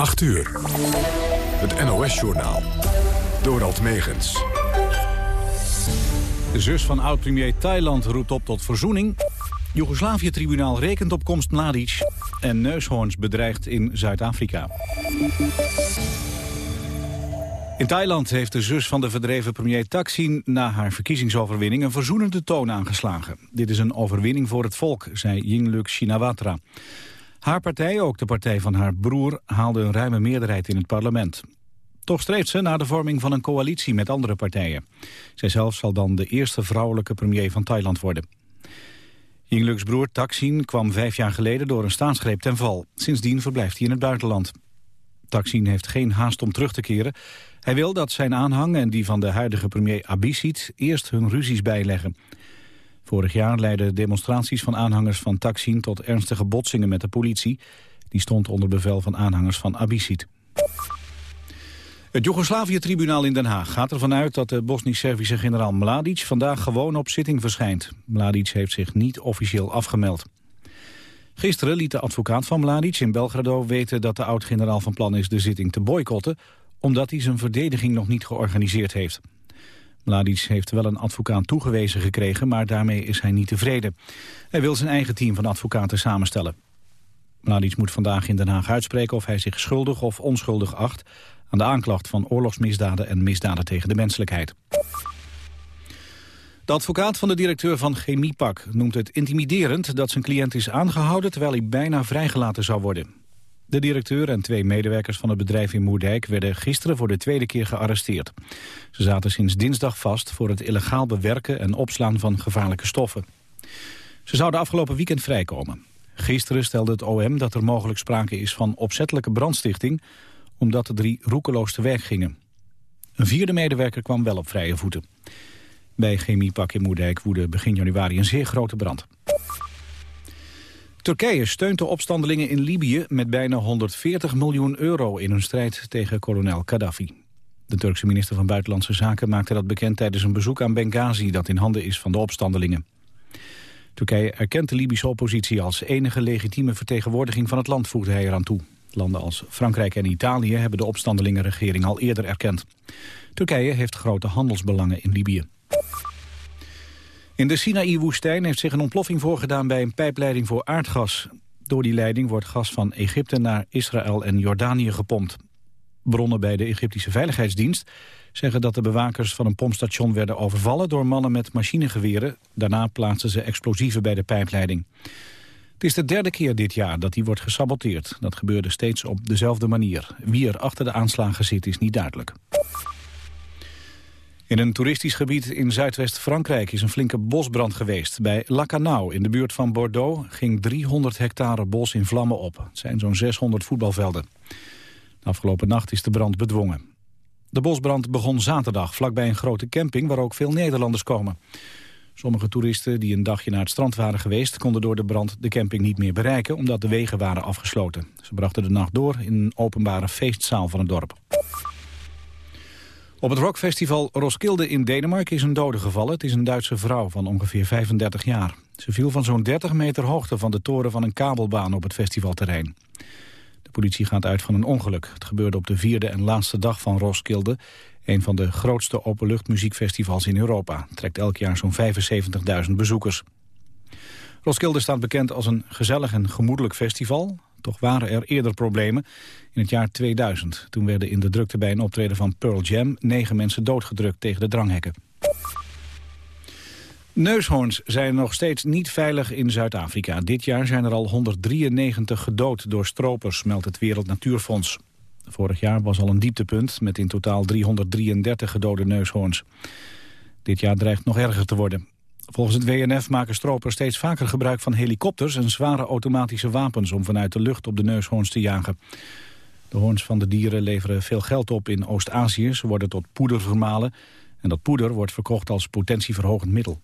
8 uur. Het NOS-journaal. Dorald Megens. De zus van oud-premier Thailand roept op tot verzoening. Joegoslavië-tribunaal rekent op komst Mladic. En neushoorns bedreigt in Zuid-Afrika. In Thailand heeft de zus van de verdreven premier Thaksin... na haar verkiezingsoverwinning een verzoenende toon aangeslagen. Dit is een overwinning voor het volk, zei Yingluck Shinawatra. Haar partij, ook de partij van haar broer, haalde een ruime meerderheid in het parlement. Toch streeft ze naar de vorming van een coalitie met andere partijen. Zijzelf zal dan de eerste vrouwelijke premier van Thailand worden. Yinglucks broer Thaksin kwam vijf jaar geleden door een staatsgreep ten val. Sindsdien verblijft hij in het buitenland. Thaksin heeft geen haast om terug te keren. Hij wil dat zijn aanhang en die van de huidige premier Abisit eerst hun ruzies bijleggen. Vorig jaar leidden demonstraties van aanhangers van Taksin tot ernstige botsingen met de politie. Die stond onder bevel van aanhangers van Abisit. Het Joegoslavië-tribunaal in Den Haag gaat ervan uit dat de Bosnisch-Servische generaal Mladic vandaag gewoon op zitting verschijnt. Mladic heeft zich niet officieel afgemeld. Gisteren liet de advocaat van Mladic in Belgrado weten dat de oud-generaal van plan is de zitting te boycotten, omdat hij zijn verdediging nog niet georganiseerd heeft. Mladic heeft wel een advocaat toegewezen gekregen, maar daarmee is hij niet tevreden. Hij wil zijn eigen team van advocaten samenstellen. Mladic moet vandaag in Den Haag uitspreken of hij zich schuldig of onschuldig acht... aan de aanklacht van oorlogsmisdaden en misdaden tegen de menselijkheid. De advocaat van de directeur van Chemiepak noemt het intimiderend dat zijn cliënt is aangehouden terwijl hij bijna vrijgelaten zou worden. De directeur en twee medewerkers van het bedrijf in Moerdijk werden gisteren voor de tweede keer gearresteerd. Ze zaten sinds dinsdag vast voor het illegaal bewerken en opslaan van gevaarlijke stoffen. Ze zouden afgelopen weekend vrijkomen. Gisteren stelde het OM dat er mogelijk sprake is van opzettelijke brandstichting... omdat de drie roekeloos te werk gingen. Een vierde medewerker kwam wel op vrije voeten. Bij Chemiepak in Moerdijk woedde begin januari een zeer grote brand. Turkije steunt de opstandelingen in Libië met bijna 140 miljoen euro in hun strijd tegen kolonel Gaddafi. De Turkse minister van Buitenlandse Zaken maakte dat bekend tijdens een bezoek aan Benghazi dat in handen is van de opstandelingen. Turkije erkent de Libische oppositie als enige legitieme vertegenwoordiging van het land, voegde hij eraan toe. Landen als Frankrijk en Italië hebben de opstandelingenregering al eerder erkend. Turkije heeft grote handelsbelangen in Libië. In de Sinaï-woestijn heeft zich een ontploffing voorgedaan bij een pijpleiding voor aardgas. Door die leiding wordt gas van Egypte naar Israël en Jordanië gepompt. Bronnen bij de Egyptische Veiligheidsdienst zeggen dat de bewakers van een pompstation werden overvallen door mannen met machinegeweren. Daarna plaatsten ze explosieven bij de pijpleiding. Het is de derde keer dit jaar dat die wordt gesaboteerd. Dat gebeurde steeds op dezelfde manier. Wie er achter de aanslagen zit is niet duidelijk. In een toeristisch gebied in Zuidwest-Frankrijk is een flinke bosbrand geweest. Bij Lacanau in de buurt van Bordeaux ging 300 hectare bos in vlammen op. Het zijn zo'n 600 voetbalvelden. De afgelopen nacht is de brand bedwongen. De bosbrand begon zaterdag vlakbij een grote camping waar ook veel Nederlanders komen. Sommige toeristen die een dagje naar het strand waren geweest... konden door de brand de camping niet meer bereiken omdat de wegen waren afgesloten. Ze brachten de nacht door in een openbare feestzaal van het dorp. Op het rockfestival Roskilde in Denemarken is een dode gevallen. Het is een Duitse vrouw van ongeveer 35 jaar. Ze viel van zo'n 30 meter hoogte van de toren van een kabelbaan op het festivalterrein. De politie gaat uit van een ongeluk. Het gebeurde op de vierde en laatste dag van Roskilde... een van de grootste openluchtmuziekfestivals in Europa. Trekt elk jaar zo'n 75.000 bezoekers. Roskilde staat bekend als een gezellig en gemoedelijk festival. Toch waren er eerder problemen. In het jaar 2000. Toen werden in de drukte bij een optreden van Pearl Jam... negen mensen doodgedrukt tegen de dranghekken. Neushoorns zijn nog steeds niet veilig in Zuid-Afrika. Dit jaar zijn er al 193 gedood door stropers, meldt het Wereld Natuurfonds. Vorig jaar was al een dieptepunt met in totaal 333 gedode neushoorns. Dit jaar dreigt nog erger te worden. Volgens het WNF maken stropers steeds vaker gebruik van helikopters... en zware automatische wapens om vanuit de lucht op de neushoorns te jagen. De hoorns van de dieren leveren veel geld op in Oost-Azië. Ze worden tot poeder vermalen en dat poeder wordt verkocht als potentieverhogend middel.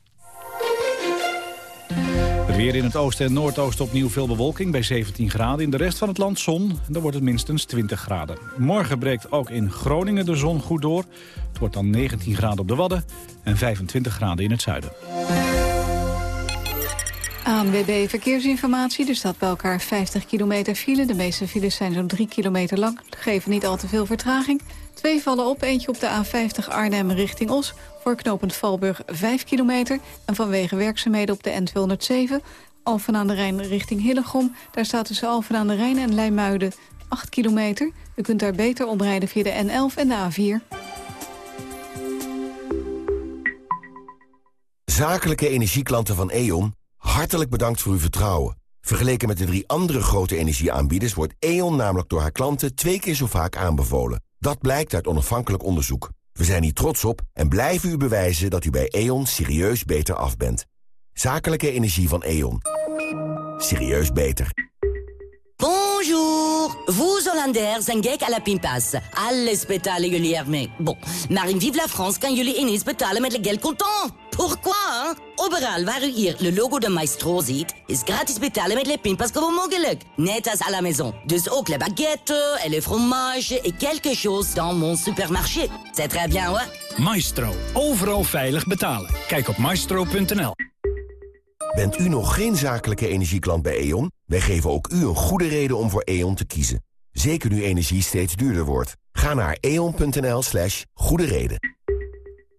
Weer in het oosten en noordoosten opnieuw veel bewolking bij 17 graden. In de rest van het land zon, dan wordt het minstens 20 graden. Morgen breekt ook in Groningen de zon goed door. Het wordt dan 19 graden op de Wadden en 25 graden in het zuiden. ANWB Verkeersinformatie. Er staat bij elkaar 50 kilometer file. De meeste files zijn zo'n 3 kilometer lang. Geven niet al te veel vertraging. Twee vallen op, eentje op de A50 Arnhem richting Os... voor Valburg 5 kilometer. En vanwege werkzaamheden op de N207... Alphen aan de Rijn richting Hillegom. Daar staat tussen Alphen aan de Rijn en Leimuiden 8 kilometer. U kunt daar beter omrijden via de N11 en de A4. Zakelijke energieklanten van E.ON, hartelijk bedankt voor uw vertrouwen. Vergeleken met de drie andere grote energieaanbieders... wordt E.ON namelijk door haar klanten twee keer zo vaak aanbevolen. Dat blijkt uit onafhankelijk onderzoek. We zijn hier trots op en blijven u bewijzen dat u bij E.ON serieus beter af bent. Zakelijke energie van E.ON. Serieus beter. Bonjour Vous Hollanders zijn gek à la pinpas. Alles betalen jullie ermee. Bon, maar in Vive la France kan jullie ineens betalen met le geld contant. Pourquoi? Overal waar u hier le logo de Maestro ziet... is gratis betalen met le pinpas gewoon mogelijk. Net als à la maison. Dus ook le baguette et le fromage... et quelque chose dans mon supermarché. C'est très bien, hoor. Maestro. Overal veilig betalen. Kijk op maestro.nl. Bent u nog geen zakelijke energieklant bij E.ON? Wij geven ook u een goede reden om voor E.ON te kiezen. Zeker nu energie steeds duurder wordt. Ga naar eon.nl slash goede reden.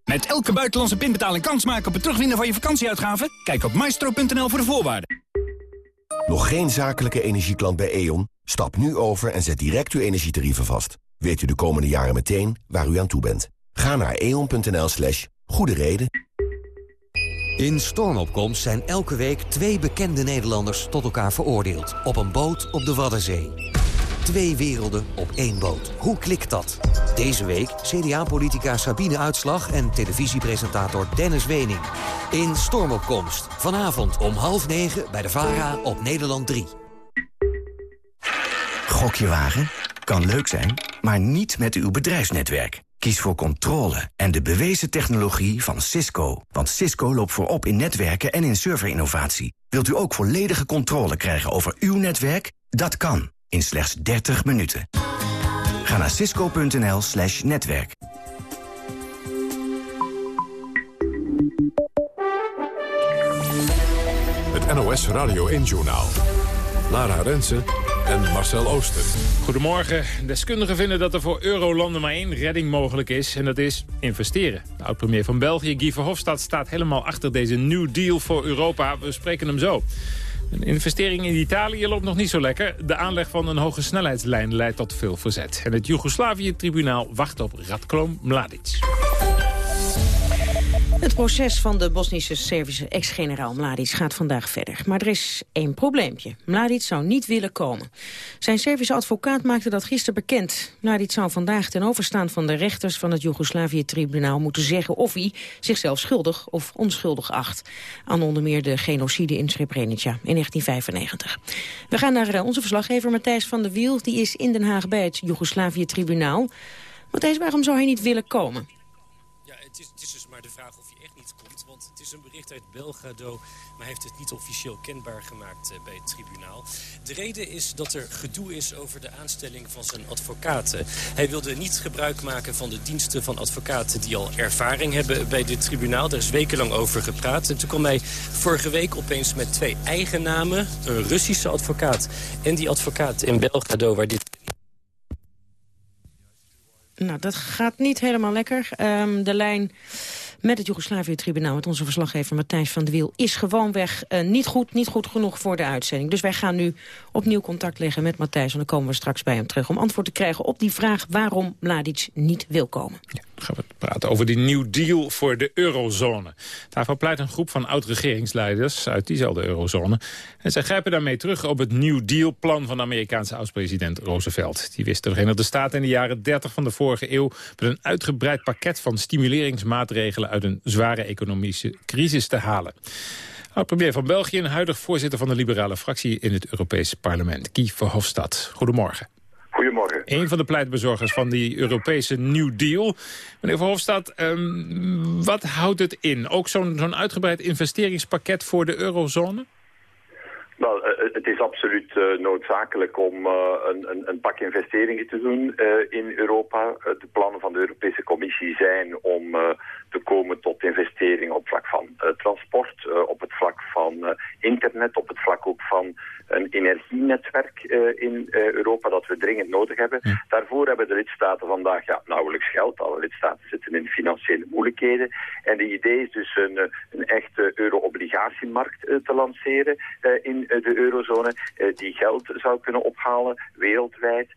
Met elke buitenlandse pinbetaling kans maken op het terugwinnen van je vakantieuitgaven? Kijk op maestro.nl voor de voorwaarden. Nog geen zakelijke energieklant bij E.ON? Stap nu over en zet direct uw energietarieven vast. Weet u de komende jaren meteen waar u aan toe bent. Ga naar eon.nl slash goede reden. In Stormopkomst zijn elke week twee bekende Nederlanders tot elkaar veroordeeld. Op een boot op de Waddenzee. Twee werelden op één boot. Hoe klikt dat? Deze week CDA-politica Sabine Uitslag en televisiepresentator Dennis Wening. In Stormopkomst. Vanavond om half negen bij de VARA op Nederland 3. Gokje wagen? Kan leuk zijn, maar niet met uw bedrijfsnetwerk. Kies voor controle en de bewezen technologie van Cisco. Want Cisco loopt voorop in netwerken en in serverinnovatie. Wilt u ook volledige controle krijgen over uw netwerk? Dat kan, in slechts 30 minuten. Ga naar cisco.nl slash netwerk. Het NOS Radio 1-journaal. Lara Rensen en Marcel Ooster. Goedemorgen. Deskundigen vinden dat er voor eurolanden maar één redding mogelijk is. En dat is investeren. De oud-premier van België, Guy Verhofstadt, staat helemaal achter deze New Deal voor Europa. We spreken hem zo. Een investering in Italië loopt nog niet zo lekker. De aanleg van een hoge snelheidslijn leidt tot veel verzet. En het Joegoslavië-tribunaal wacht op Radko Mladic. Proces van de Bosnische Servische ex-generaal Mladic gaat vandaag verder. Maar er is één probleempje. Mladic zou niet willen komen. Zijn Servische advocaat maakte dat gisteren bekend. Mladic zou vandaag ten overstaan van de rechters van het Joegoslavië-tribunaal moeten zeggen of hij zichzelf schuldig of onschuldig acht. Aan onder meer de genocide in Srebrenica in 1995. We gaan naar eh, onze verslaggever Matthijs van der Wiel. Die is in Den Haag bij het Joegoslavië-tribunaal. Matthijs, waarom zou hij niet willen komen? Ja, het is, het is dus maar de vraag of hij echt niet komt. Want het is een bericht uit Belgrado, maar heeft het niet officieel kenbaar gemaakt eh, bij het tribunaal. De reden is dat er gedoe is over de aanstelling van zijn advocaten. Hij wilde niet gebruik maken van de diensten van advocaten die al ervaring hebben bij dit tribunaal. Daar is wekenlang over gepraat. En toen kwam hij vorige week opeens met twee eigen namen. Een Russische advocaat en die advocaat in Belgrado waar dit Nou, dat gaat niet helemaal lekker. Um, de lijn met het Joegoslavië-tribunaal... met onze verslaggever Matthijs van de Wiel... is gewoonweg uh, niet goed, niet goed genoeg voor de uitzending. Dus wij gaan nu opnieuw contact leggen met Matthijs... en dan komen we straks bij hem terug om antwoord te krijgen op die vraag... waarom Mladic niet wil komen. Ja, dan gaan we praten over die New Deal voor de eurozone. Daarvoor pleit een groep van oud-regeringsleiders uit diezelfde eurozone. En zij grijpen daarmee terug op het New Deal-plan... van de Amerikaanse oud-president Roosevelt. Die wist de Verenigde Staten in de jaren 30 van de vorige eeuw... met een uitgebreid pakket van stimuleringsmaatregelen uit een zware economische crisis te halen. Oud-premier van België en huidig voorzitter van de liberale fractie in het Europese parlement, Guy Verhofstadt. Goedemorgen. Goedemorgen. Een van de pleitbezorgers van die Europese New Deal. Meneer Verhofstadt, um, wat houdt het in? Ook zo'n zo'n uitgebreid investeringspakket voor de eurozone? Nou, het is absoluut noodzakelijk om een, een, een, pak investeringen te doen in Europa. de plannen van de Europese Commissie zijn om te komen tot investeringen op vlak van transport, op het vlak van internet, op het vlak ook van een energienetwerk in Europa dat we dringend nodig hebben. Daarvoor hebben de lidstaten vandaag ja, nauwelijks geld. Alle lidstaten zitten in financiële moeilijkheden. En de idee is dus een, een echte euro-obligatiemarkt te lanceren in de eurozone. die geld zou kunnen ophalen wereldwijd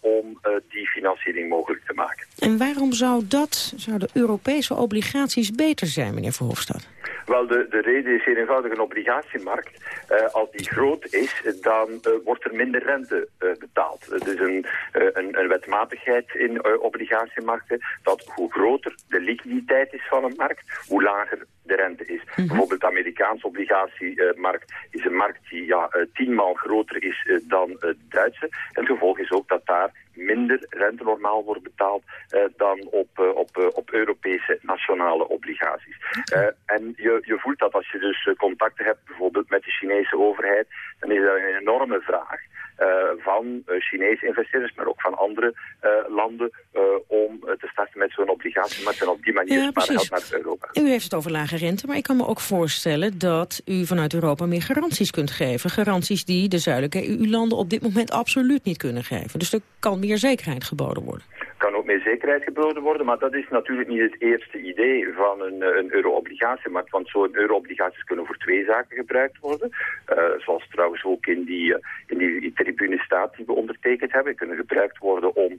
om die financiering mogelijk te maken. En waarom zou dat, zouden Europese obligaties beter zijn, meneer Verhofstadt? Wel, de, de reden is zeer eenvoudig een obligatiemarkt. Uh, als die groot is, dan uh, wordt er minder rente uh, betaald. Het is een, een, een, wetmatigheid in obligatiemarkten dat hoe groter de liquiditeit is van een markt, hoe lager de rente is. Mm -hmm. Bijvoorbeeld de Amerikaanse obligatiemarkt is een markt die ja, tienmaal groter is dan de Duitse. En het gevolg is ook dat daar minder rente normaal wordt betaald uh, dan op, uh, op, uh, op Europese nationale obligaties. en je, je voelt dat als je dus contacten hebt bijvoorbeeld met de Chinese overheid, dan is dat een enorme vraag. van Chinese investeerders, maar ook van andere landen, om te starten met zo'n obligatiemarkt en op die manier ja, geld naar Europa. U heeft het over lage rente, maar ik kan me ook voorstellen dat u vanuit Europa meer garanties kunt geven. Garanties die de zuidelijke EU-landen op dit moment absoluut niet kunnen geven. Dus er kan meer zekerheid geboden worden meer zekerheid geboden worden, maar dat is natuurlijk niet het eerste idee van een, eh, een euro-obligatiemarkt, want zo'n euro-obligaties kunnen voor twee zaken gebruikt worden, uh, zoals trouwens ook in die, uh, in die tribune staat die we ondertekend hebben, kunnen gebruikt worden om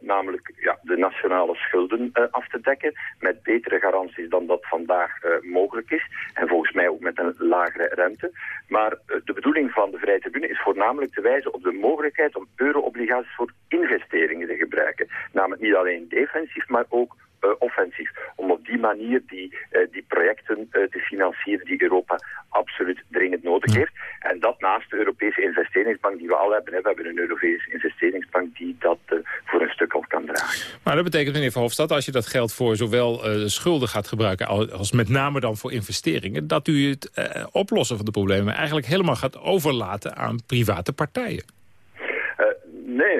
namelijk ja, de nationale schulden af te dekken met betere garanties dan dat vandaag mogelijk is, en volgens mij ook met een lagere rente. Maar de bedoeling van de Vrije Tribune is voornamelijk te wijzen op de mogelijkheid om euro-obligaties voor investeringen te gebruiken. Namelijk niet alleen defensief, maar ook uh, offensief. Om op die manier die, uh, die projecten uh, te financieren die Europa absoluut dringend nodig heeft. En dat naast de Europese investeringsbank die we al hebben. Hè. We hebben een Europese investeringsbank die dat voor een stuk al kan dragen. Maar dat betekent, meneer Verhofstadt, als je dat geld voor zowel schulden gaat gebruiken... als met name dan voor investeringen... dat u het oplossen van de problemen eigenlijk helemaal gaat overlaten aan private partijen. Nee,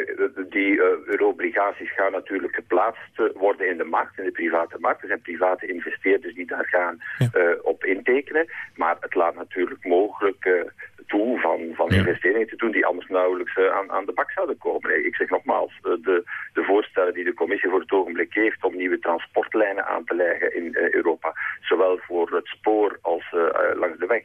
die uh, euro-obligaties gaan natuurlijk geplaatst uh, worden in de markt, in de private markt. Er zijn private investeerders die daar gaan ja. uh, op intekenen. Maar het laat natuurlijk mogelijk toe van, van ja. investeringen te doen die anders nauwelijks aan, aan de bak zouden komen. Ik zeg nogmaals, de, de voorstellen die de commissie voor het ogenblik heeft om nieuwe transportlijnen aan te leggen in Europa, zowel voor het spoor als langs de weg.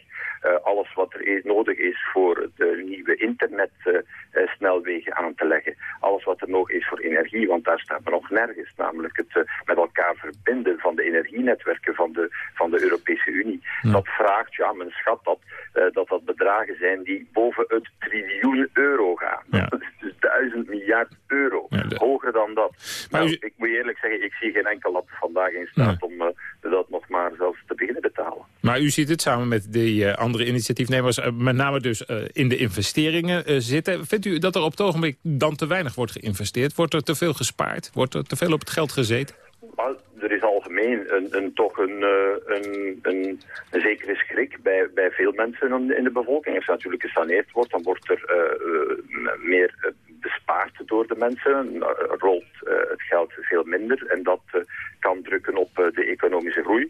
alles wat er is, nodig is voor de nieuwe internetsnelwegen aan te leggen. Alles wat er nog is voor energie, want daar staat nog nergens. Namelijk het uh, met elkaar verbinden van de energienetwerken van de, van de Europese Unie. Ja. Dat vraagt, ja, men schat dat, uh, dat dat bedragen zijn die boven het triljoen euro gaan. Ja. Dat is dus duizend miljard euro. Ja, de... Hoger dan dat. Maar nou, u... ik moet eerlijk zeggen, ik zie geen enkel land vandaag in staat om uh, dat nog maar zelfs te beginnen betalen. Maar u ziet het samen met de andere initiatiefnemers, met name dus in de investeringen zitten. Vindt u dat er op het ogenblik dan te weinig wordt geïnvesteerd? Wordt er te veel gespaard? Wordt er te veel op het geld gezeten? Er is algemeen een, een toch een, een, een, zekere schrik bij, bij veel mensen in de bevolking. Als er natuurlijk gesaneerd wordt, dan wordt er meer bespaard door de mensen. rolt het geld veel minder en dat kan drukken op de economische groei.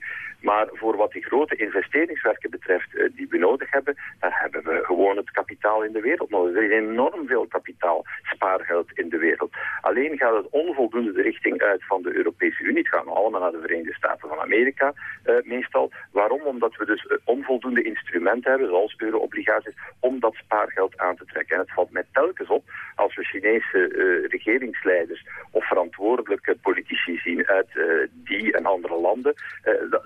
Maar voor wat die grote investeringswerken betreft uh, die we nodig hebben, daar hebben we gewoon het kapitaal in de wereld nodig. Er is enorm veel kapitaal, spaargeld in de wereld. Alleen gaat het onvoldoende de richting uit van de Europese Unie. Het gaat allemaal naar de Verenigde Staten van Amerika uh, meestal. Waarom? Omdat we dus uh, onvoldoende instrumenten hebben, zoals euro-obligaties, om dat spaargeld aan te trekken. En het valt mij telkens op als we Chinese regeringsleiders of verantwoordelijke politici zien uit die en andere landen,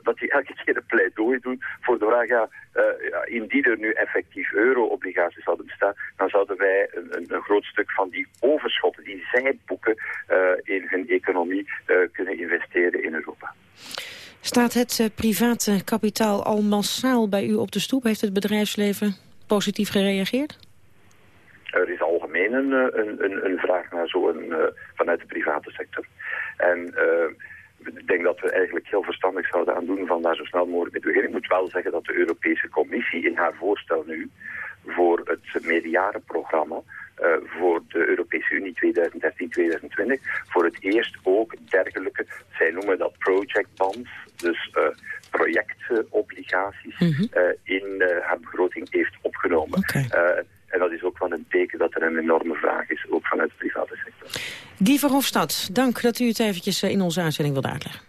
dat die elke keer een pleidooi doen voor de vraag, ja, uh, ja indien er nu effectief euro-obligaties zouden bestaan, dan zouden wij een, een, een, groot stuk van die overschotten die zij boeken uh, in hun economie uh, kunnen investeren in Europa. Staat het private kapitaal al massaal bij u op de stoep? Heeft het bedrijfsleven positief gereageerd? Er is algemeen een, een, een vraag naar zo'n vanuit de private sector. En ik denk dat we eigenlijk heel verstandig zouden aan doen van daar zo snel mogelijk mee te beginnen. Ik moet wel zeggen dat de Europese Commissie in haar voorstel nu voor het meerjarenprogramma uh, voor de Europese Unie 2013-2020 voor het eerst ook dergelijke, zij noemen dat project bonds, dus uh, projectobligaties, mm -hmm. uh, in haar begroting heeft opgenomen. Okay. En dat is ook wel een teken dat er een enorme vraag is, ook vanuit de private sector. Guy Verhofstadt, dank dat u het eventjes in onze aanstelling wilde uitleggen.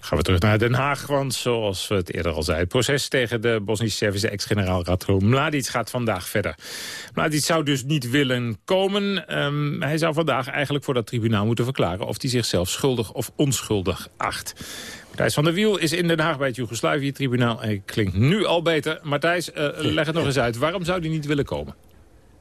Gaan we terug naar Den Haag, want zoals we het eerder al zeiden... het proces tegen de Bosnische-Servische ex-generaal Ratko Mladic gaat vandaag verder. Mladic zou dus niet willen komen. Um, hij zou vandaag eigenlijk voor dat tribunaal moeten verklaren... of hij zichzelf schuldig of onschuldig acht. Matthijs van der Wiel is in Den Haag bij het Joegoslavië-tribunaal... en klinkt nu al beter. Matthijs, uh, leg het nog eens uit. Waarom zou hij niet willen komen?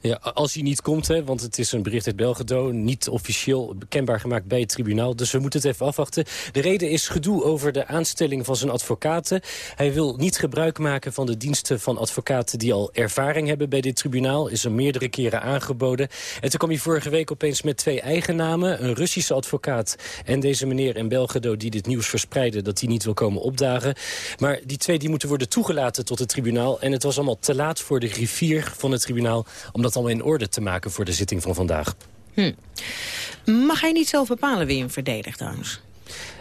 Ja, als hij niet komt, hè, want het is een bericht uit Belgrado... niet officieel bekendbaar gemaakt bij het tribunaal. Dus we moeten het even afwachten. De reden is gedoe over de aanstelling van zijn advocaten. Hij wil niet gebruik maken van de diensten van advocaten... die al ervaring hebben bij dit tribunaal. Is er meerdere keren aangeboden. En toen kwam hij vorige week opeens met twee eigen namen. Een Russische advocaat en deze meneer in Belgrado... die dit nieuws verspreidde dat hij niet wil komen opdagen. Maar die twee die moeten worden toegelaten tot het tribunaal. En het was allemaal te laat voor de griffier van het tribunaal... omdat dat in orde te maken voor de zitting van vandaag. Hm. Mag hij niet zelf bepalen wie hem verdedigt trouwens?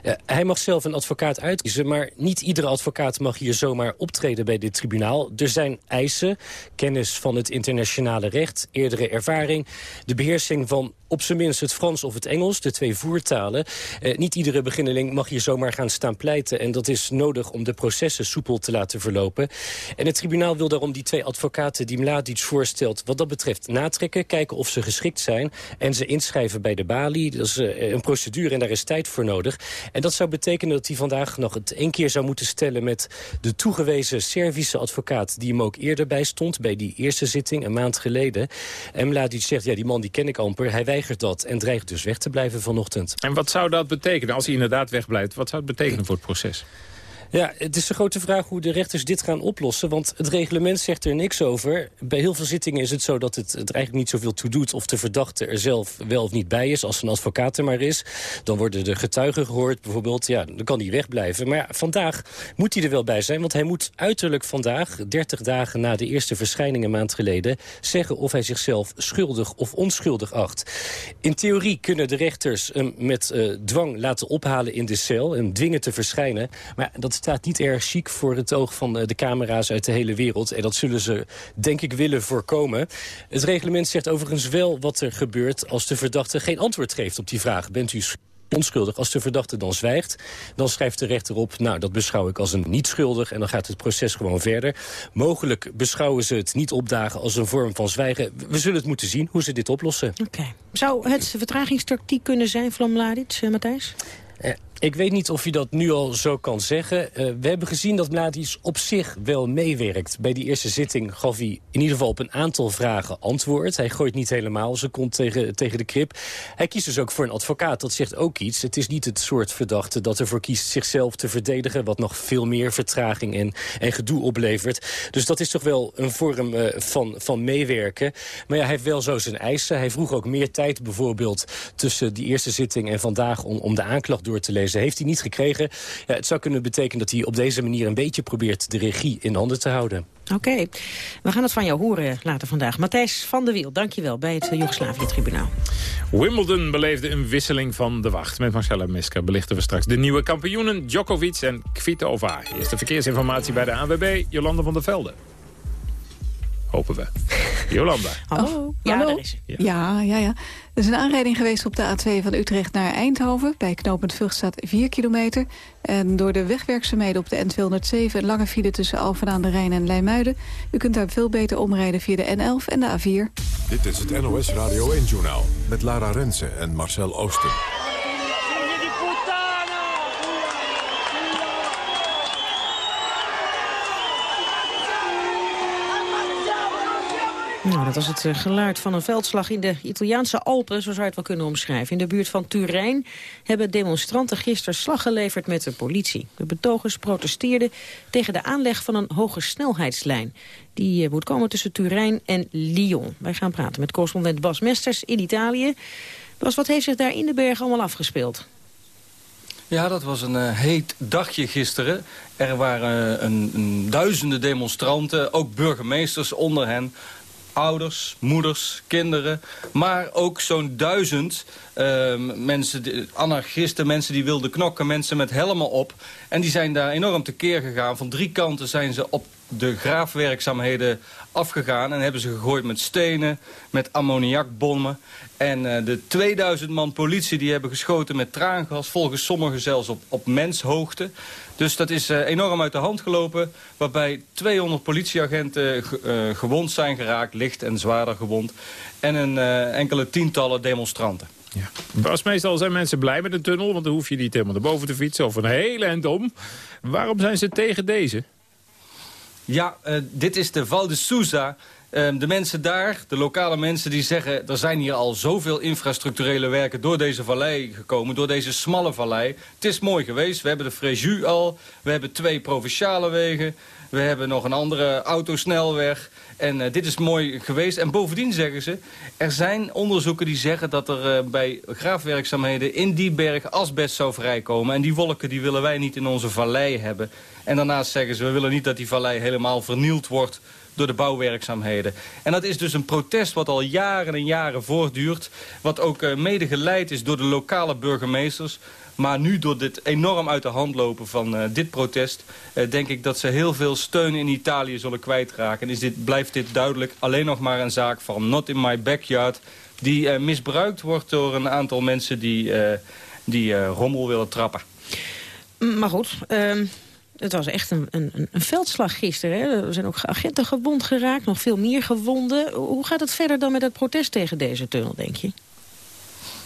Uh, hij mag zelf een advocaat uitkiezen, maar niet iedere advocaat mag hier zomaar optreden bij dit tribunaal. Er zijn eisen, kennis van het internationale recht, eerdere ervaring, de beheersing van op zijn minst het Frans of het Engels, de twee voertalen. Uh, niet iedere beginneling mag hier zomaar gaan staan pleiten en dat is nodig om de processen soepel te laten verlopen. En het tribunaal wil daarom die twee advocaten die Mladic voorstelt wat dat betreft natrekken, kijken of ze geschikt zijn en ze inschrijven bij de balie. Dat is uh, een procedure en daar is tijd voor nodig. En dat zou betekenen dat hij vandaag nog het één keer zou moeten stellen... met de toegewezen Servische advocaat die hem ook eerder bij stond... bij die eerste zitting, een maand geleden. En Mladic zegt, ja, die man die ken ik amper. Hij weigert dat en dreigt dus weg te blijven vanochtend. En wat zou dat betekenen, als hij inderdaad wegblijft? Wat zou het betekenen voor het proces? Ja, het is de grote vraag hoe de rechters dit gaan oplossen. Want het reglement zegt er niks over. Bij heel veel zittingen is het zo dat het, het eigenlijk niet zoveel toe doet... of de verdachte er zelf wel of niet bij is, als een advocaat er maar is. Dan worden de getuigen gehoord bijvoorbeeld. Ja, dan kan hij wegblijven. Maar ja, vandaag moet hij er wel bij zijn. Want hij moet uiterlijk vandaag, 30 dagen na de eerste verschijning een maand geleden... zeggen of hij zichzelf schuldig of onschuldig acht. In theorie kunnen de rechters hem met uh, dwang laten ophalen in de cel... en dwingen te verschijnen. Maar dat staat niet erg chic voor het oog van eh, de camera's uit de hele wereld. En dat zullen ze, denk ik, willen voorkomen. Het reglement zegt overigens wel wat er gebeurt... als de verdachte geen antwoord geeft op die vraag. Bent u onschuldig. Als de verdachte dan zwijgt, dan schrijft de rechter op... nou, dat beschouw ik als een niet schuldig en dan gaat het proces gewoon verder. Mogelijk beschouwen ze het niet opdagen als een vorm van zwijgen. We zullen het moeten zien hoe ze dit oplossen. Oké. Zou het vertragingstactiek kunnen zijn, Vlam Mladic, uh, Matthijs? Eh, ik weet niet of je dat nu al zo kan zeggen. Uh, we hebben gezien dat Mladic op zich wel meewerkt. Bij die eerste zitting gaf hij in ieder geval op een aantal vragen antwoord. Hij gooit niet helemaal zijn kont tegen, tegen de krip. Hij kiest dus ook voor een advocaat. Dat zegt ook iets. Het is niet het soort verdachte dat ervoor kiest zichzelf te verdedigen... wat nog veel meer vertraging en, en gedoe oplevert. Dus dat is toch wel een vorm uh, van, van meewerken. Maar ja, hij heeft wel zo zijn eisen. Hij vroeg ook meer tijd bijvoorbeeld tussen die eerste zitting en vandaag... om, om de aanklacht door te lezen ze heeft hij niet gekregen. Ja, het zou kunnen betekenen dat hij op deze manier een beetje probeert de regie in handen te houden. Oké, we gaan het van jou horen later vandaag. Matthijs van der Wiel, dankjewel bij het Joegoslavië-tribunaal. Wimbledon beleefde een wisseling van de wacht. Met Marcella Mesker belichten we straks de nieuwe kampioenen Djokovic en Kvitova. Eerste verkeersinformatie bij de ANWB, Jolanda van der Velde. Hopen we. Jolanda. Hallo. ja, Hallo. Is ja. ja, ja, ja. Er is een aanrijding geweest op de A2 van Utrecht naar Eindhoven. Bij knooppunt Vught staat 4 kilometer. En door de wegwerkzaamheden op de N207... een lange file tussen Alphen aan de Rijn en Leimuiden. U kunt daar veel beter omrijden via de N11 en de A4. Dit is het NOS Radio 1-journaal met Lara Rensen en Marcel Oosten. Nou, dat was het eh, geluid van een veldslag in de Italiaanse Alpen, zo zou je het wel kunnen omschrijven. In de buurt van Turijn hebben demonstranten gisteren slag geleverd met de politie. De betogers protesteerden tegen de aanleg van een hoge snelheidslijn. Die eh, moet komen tussen Turijn en Lyon. Wij gaan praten met correspondent Bas Mesters in Italië. Bas, wat heeft zich daar in de bergen allemaal afgespeeld? Ja, dat was een uh, heet dagje gisteren. Er waren een duizenden demonstranten, ook burgemeesters onder hen ouders, moeders, kinderen. Maar ook zo'n duizend uh, mensen, anarchisten, mensen die wilden knokken, mensen met helmen op. En die zijn daar enorm tekeer gegaan. Van drie kanten zijn ze op de graafwerkzaamheden afgegaan... en hebben ze gegooid met stenen, met ammoniakbommen. En uh, de 2000 man politie die hebben geschoten met traangas... volgens sommigen zelfs op, op menshoogte. Dus dat is uh, enorm uit de hand gelopen... waarbij 200 politieagenten uh, gewond zijn geraakt, licht en zwaarder gewond... en een enkele tientallen demonstranten. Ja. Bas, meestal zijn mensen blij met de tunnel... want dan hoef je niet helemaal naar boven te fietsen of een hele end om. Waarom zijn ze tegen deze? Ja, uh, dit is de Val de Souza. Uh, de mensen daar, de lokale mensen, die zeggen... er zijn hier al zoveel infrastructurele werken door deze vallei gekomen... door deze smalle vallei. Het is mooi geweest. We hebben de Fréjus al. We hebben twee provinciale wegen. We hebben nog een andere autosnelweg. En uh, dit is mooi geweest. En bovendien zeggen ze... er zijn onderzoeken die zeggen dat er uh, bij graafwerkzaamheden... in die berg asbest zou vrijkomen. En die wolken die willen wij niet in onze vallei hebben. En daarnaast zeggen ze... we willen niet dat die vallei helemaal vernield wordt door de bouwwerkzaamheden. En dat is dus een protest wat al jaren en jaren voortduurt. Wat ook uh, mede geleid is door de lokale burgemeesters. Maar nu door dit enorm uit de hand lopen van uh, dit protest... Uh, denk ik dat ze heel veel steun in Italië zullen kwijtraken. En is dit, blijft dit duidelijk alleen nog maar een zaak van not in my backyard... die misbruikt wordt door een aantal mensen die, die rommel willen trappen. Maar goed, ehm, het was echt een, een, een veldslag gisteren. Hè? Er zijn ook agenten gewond geraakt, nog veel meer gewonden. Hoe gaat het verder dan met het protest tegen deze tunnel, denk je?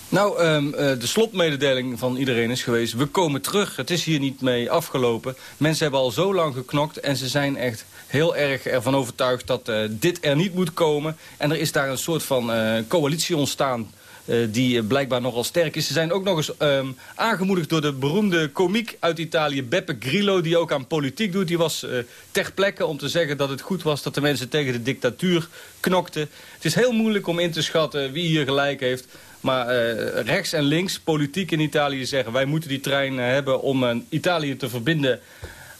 Nou, um, de slotmededeling van iedereen is geweest... we komen terug, het is hier niet mee afgelopen. Mensen hebben al zo lang geknokt en ze zijn echt heel erg ervan overtuigd... dat uh, dit er niet moet komen. En er is daar een soort van uh, coalitie ontstaan... Uh, die blijkbaar nogal sterk is. Ze zijn ook nog eens um, aangemoedigd door de beroemde komiek uit Italië... Beppe Grillo, die ook aan politiek doet. Die was uh, ter plekke om te zeggen dat het goed was... dat de mensen tegen de dictatuur knokten. Het is heel moeilijk om in te schatten wie hier gelijk heeft... Maar rechts en links, politiek in Italië zeggen... wij moeten die trein hebben om uh, Italië te verbinden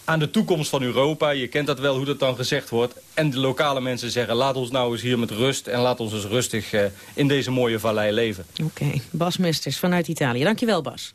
aan de toekomst van Europa. Je kent dat wel, hoe dat dan gezegd wordt. En de lokale mensen zeggen, laat ons nou eens hier met rust... en laat ons eens rustig in deze mooie vallei leven. Oké. Bas Mesters vanuit Italië. Dankjewel, Bas.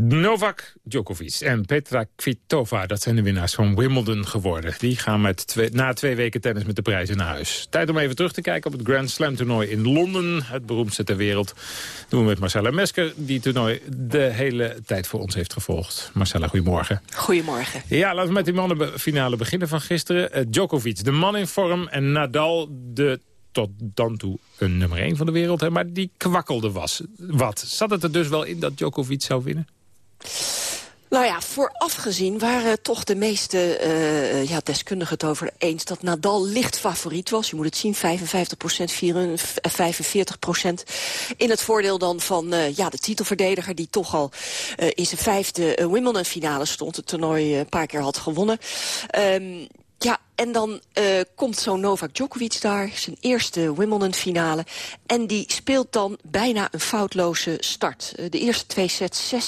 Novak Djokovic en Petra Kvitova, dat zijn de winnaars van Wimbledon geworden. Die gaan met twee, na twee weken tennis met de prijzen naar huis. Tijd om even terug te kijken op het Grand Slam toernooi in Londen. Het beroemdste ter wereld. Dat doen we met Marcella Mesker, die toernooi de hele tijd voor ons heeft gevolgd. Marcella, goedemorgen. Goedemorgen. Ja, laten we met die mannenfinale beginnen van gisteren. Uh, Djokovic, de man in vorm en Nadal, de tot dan toe een nummer 1 van de wereld. Hè, maar die kwakkelde was. Wat? Zat het er dus wel in dat Djokovic zou winnen? Nou ja, vooraf gezien waren toch de meeste uh, ja, deskundigen het over eens... dat Nadal licht favoriet was. Je moet het zien, 55 procent, 45 procent. In het voordeel dan van uh, ja, de titelverdediger... die toch al in zijn vijfde Wimbledon-finale stond. Het toernooi een paar keer had gewonnen. Ja, en dan uh, komt zo'n Novak Djokovic daar, zijn eerste Wimbledon-finale. En die speelt dan bijna een foutloze start. Uh, de eerste twee sets 6-4,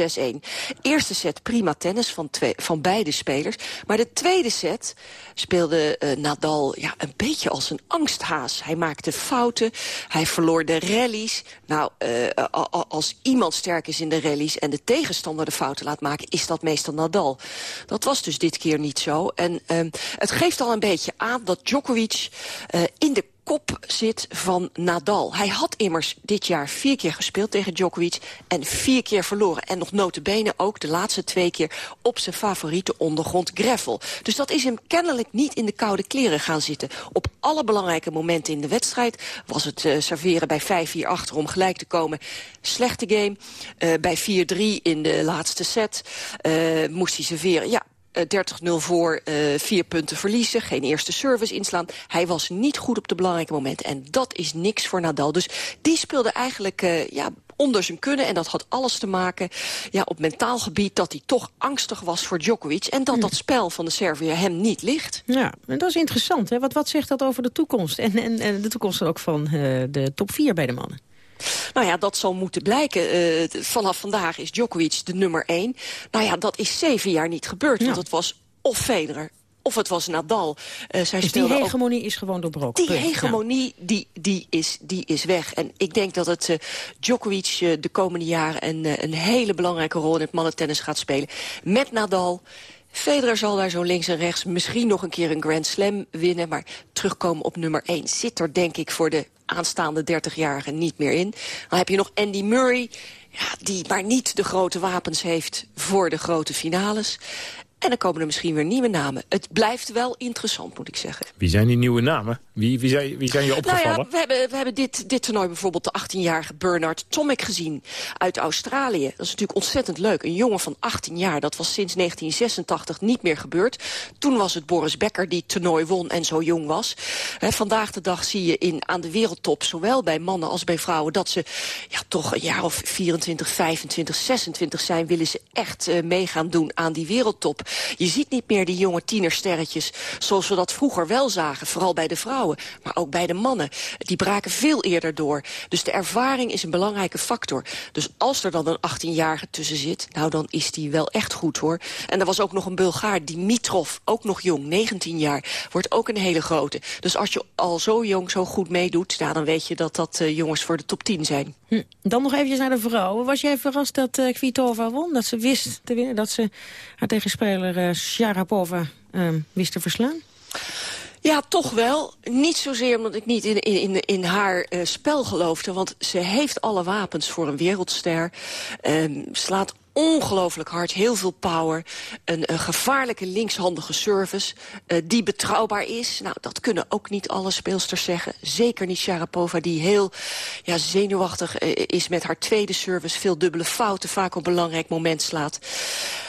6-1. Eerste set prima tennis van, van beide spelers. Maar de tweede set speelde uh, Nadal ja, een beetje als een angsthaas. Hij maakte fouten, hij verloor de rallies. Nou, als iemand sterk is in de rallies en de tegenstander de fouten laat maken... is dat meestal Nadal. Dat was dus dit keer niet zo. En ehm, het geeft al een beetje aan dat Djokovic uh, in de kop zit van Nadal. Hij had immers dit jaar vier keer gespeeld tegen Djokovic... en vier keer verloren. En nog notabene ook de laatste twee keer op zijn favoriete ondergrond Greffel. Dus dat is hem kennelijk niet in de koude kleren gaan zitten. Op alle belangrijke momenten in de wedstrijd... was het uh, serveren bij 5-4 achter om gelijk te komen. Slechte game. Uh, bij 4-3 in de laatste set moest hij serveren. Ja, 30-0 voor, uh, vier punten verliezen. Geen eerste service inslaan. Hij was niet goed op de belangrijke momenten. En dat is niks voor Nadal. Dus die speelde eigenlijk uh, ja, onder zijn kunnen. En dat had alles te maken ja, op mentaal gebied... dat hij toch angstig was voor Djokovic. En dat dat spel van de Serviër hem niet ligt. Ja, en dat is interessant. Hè? Wat, wat zegt dat over de toekomst? En, en, en de toekomst ook van uh, de top 4 bij de mannen? Nou ja, dat zal moeten blijken. Uh, vanaf vandaag is Djokovic de nummer 1. Nou ja, dat is zeven jaar niet gebeurd. Want het was of Federer of het was Nadal. Uh, zij dus die hegemonie is gewoon doorbroken? Die hegemonie die, die, is, die is weg. En ik denk dat het uh, Djokovic uh, de komende jaren... Een, een hele belangrijke rol in het mannentennis gaat spelen. Met Nadal... Federer zal daar zo links en rechts misschien nog een keer een Grand Slam winnen. Maar terugkomen op nummer 1 zit er denk ik voor de aanstaande 30-jarigen niet meer in. Dan heb je nog Andy Murray, ja, die maar niet de grote wapens heeft voor de grote finales. En dan komen er misschien weer nieuwe namen. Het blijft wel interessant, moet ik zeggen. Wie zijn die nieuwe namen? Wie, wie, zijn, wie zijn je opgevallen? Nou ja, we hebben, we hebben dit, dit toernooi bijvoorbeeld de 18-jarige Bernard Tomic gezien uit Australië. Dat is natuurlijk ontzettend leuk. Een jongen van 18 jaar, dat was sinds 1986 niet meer gebeurd. Toen was het Boris Becker die het toernooi won en zo jong was. vandaag de dag zie je in, aan de wereldtop, zowel bij mannen als bij vrouwen... dat ze ja, toch een jaar of 24, 25, 26 zijn... willen ze echt uh, mee gaan doen aan die wereldtop. Je ziet niet meer die jonge tienersterretjes zoals we dat vroeger wel zagen. Vooral bij de vrouwen, maar ook bij de mannen. Die braken veel eerder door. Dus de ervaring is een belangrijke factor. Dus als er dan een 18-jarige tussen zit, nou dan is die wel echt goed hoor. En er was ook nog een Bulgaar, Dimitrov, ook nog jong, 19 jaar. Wordt ook een hele grote. Dus als je al zo jong zo goed meedoet, nou, dan weet je dat dat uh, jongens voor de top 10 zijn. Hm. Dan nog eventjes naar de vrouwen. Was jij verrast dat uh, Kvitova won? Dat ze wist te winnen, dat ze haar tegenspeler uh, Sharapova uh, wist te verslaan? Ja, toch wel. Niet zozeer omdat ik niet in, in, in haar uh, spel geloofde. Want ze heeft alle wapens voor een wereldster. Uh, slaat ongelooflijk hard, heel veel power. Een, gevaarlijke linkshandige service uh, die betrouwbaar is. Nou, dat kunnen ook niet alle speelsters zeggen. Zeker niet Sharapova, die heel ja, zenuwachtig uh, is met haar tweede service. Veel dubbele fouten, vaak op belangrijk moment slaat.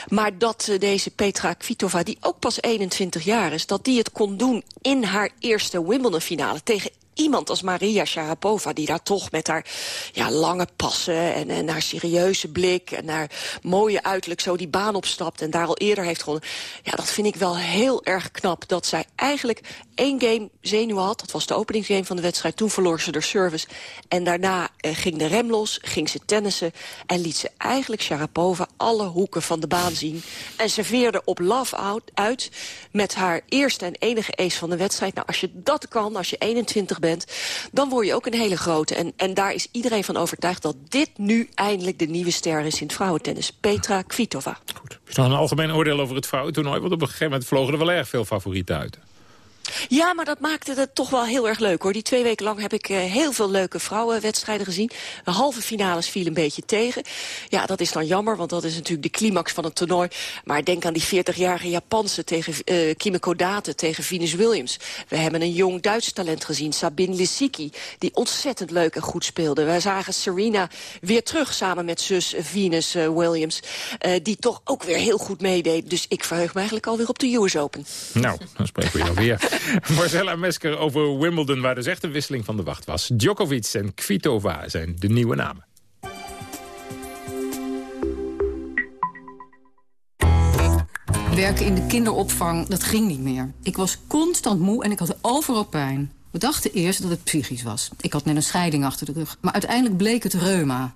Maar dat uh, deze Petra Kvitova, die ook pas 21 jaar is... dat die het kon doen in haar eerste Wimbledon-finale tegen iemand als Maria Sharapova... die daar toch met haar ja, lange passen en, en haar serieuze blik... en haar mooie uiterlijk zo die baan opstapt en daar al eerder heeft gewonnen... ja, dat vind ik wel heel erg knap dat zij eigenlijk één game zenuwen had. Dat was de openingsgame van de wedstrijd. Toen verloor ze de service. En daarna eh, ging de rem los, ging ze tennissen... en liet ze eigenlijk Sharapova alle hoeken van de baan zien. En serveerde op love out uit met haar eerste en enige ace van de wedstrijd. Nou, als je dat kan, als je 21 bent, dan word je ook een hele grote. En, en daar is iedereen van overtuigd dat dit nu eindelijk de nieuwe ster is in het vrouwentennis. Petra Kvitova. Goed. Is nog een algemeen oordeel over het vrouwentoernooi? Want op een gegeven moment vlogen er wel erg veel favorieten uit. Ja, maar dat maakte het toch wel heel erg leuk hoor. Die twee weken lang heb ik uh, heel veel leuke vrouwenwedstrijden gezien. De halve finales viel een beetje tegen. Ja, dat is dan jammer, want dat is natuurlijk de climax van het toernooi. Maar denk aan die 40-jarige Japanse tegen uh, Kimiko Date, tegen Venus Williams. We hebben een jong Duits talent gezien, Sabine Lisicki, die ontzettend leuk en goed speelde. We zagen Serena weer terug samen met zus Venus uh, Williams, die toch ook weer heel goed meedeed. Dus ik verheug me eigenlijk alweer op de US Open. Nou, dan spreken we alweer. Marcella Mesker over Wimbledon, waar dus echt een wisseling van de wacht was. Djokovic en Kvitova zijn de nieuwe namen. Werken in de kinderopvang, dat ging niet meer. Ik was constant moe en ik had overal pijn. We dachten eerst dat het psychisch was. Ik had net een scheiding achter de rug. Maar uiteindelijk bleek het reuma.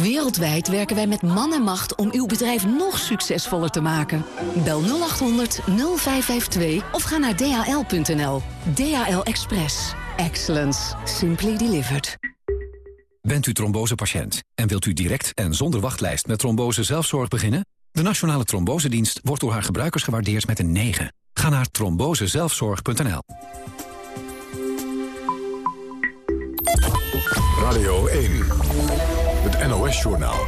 Wereldwijd werken wij met man en macht om uw bedrijf nog succesvoller te maken. Bel 0800 0552 of ga naar dhl.nl. DHL Express. Excellence. Simply delivered. Bent u trombosepatiënt en wilt u direct en zonder wachtlijst met trombose zelfzorg beginnen? De Nationale Trombosedienst wordt door haar gebruikers gewaardeerd met een 9. Ga naar trombosezelfzorg.nl. Radio 1. NOS-journaal.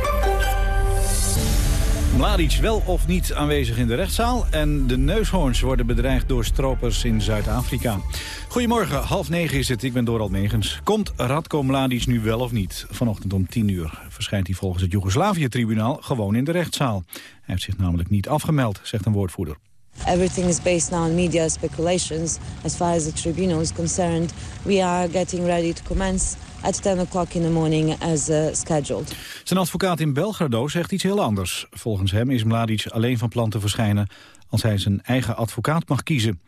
Mladic wel of niet aanwezig in de rechtszaal... en de neushoorns worden bedreigd door stropers in Zuid-Afrika. Goedemorgen, half negen is het, ik ben Doral Megens. Komt Radko Mladic nu wel of niet? Vanochtend om tien uur verschijnt hij volgens het Joegoslavië-tribunaal gewoon in de rechtszaal. Hij heeft zich namelijk niet afgemeld, zegt een woordvoerder. Everything is based on media speculations. As far as the tribunal is concerned, we are getting ready to commence at 10 o'clock in the morning as uh, scheduled. Zijn advocaat in Belgrado zegt iets heel anders. Volgens hem is Mladic alleen van plan te verschijnen als hij zijn eigen advocaat mag kiezen.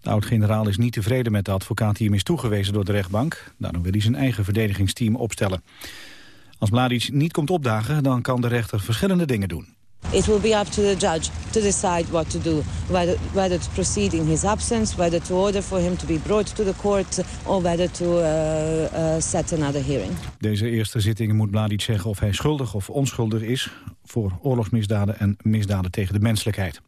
De oud-generaal is niet tevreden met de advocaat die hem is toegewezen door de rechtbank. Daarom wil hij zijn eigen verdedigingsteam opstellen. Als Mladic niet komt opdagen, dan kan de rechter verschillende dingen doen. It will be up to the judge to decide what to do, whether, whether to proceed in his absence, whether to order for him to be brought to the court or whether to uh, uh, set another hearing. Deze eerste zitting moet Mladic zeggen of hij schuldig of onschuldig is voor oorlogsmisdaden en misdaden tegen de menselijkheid.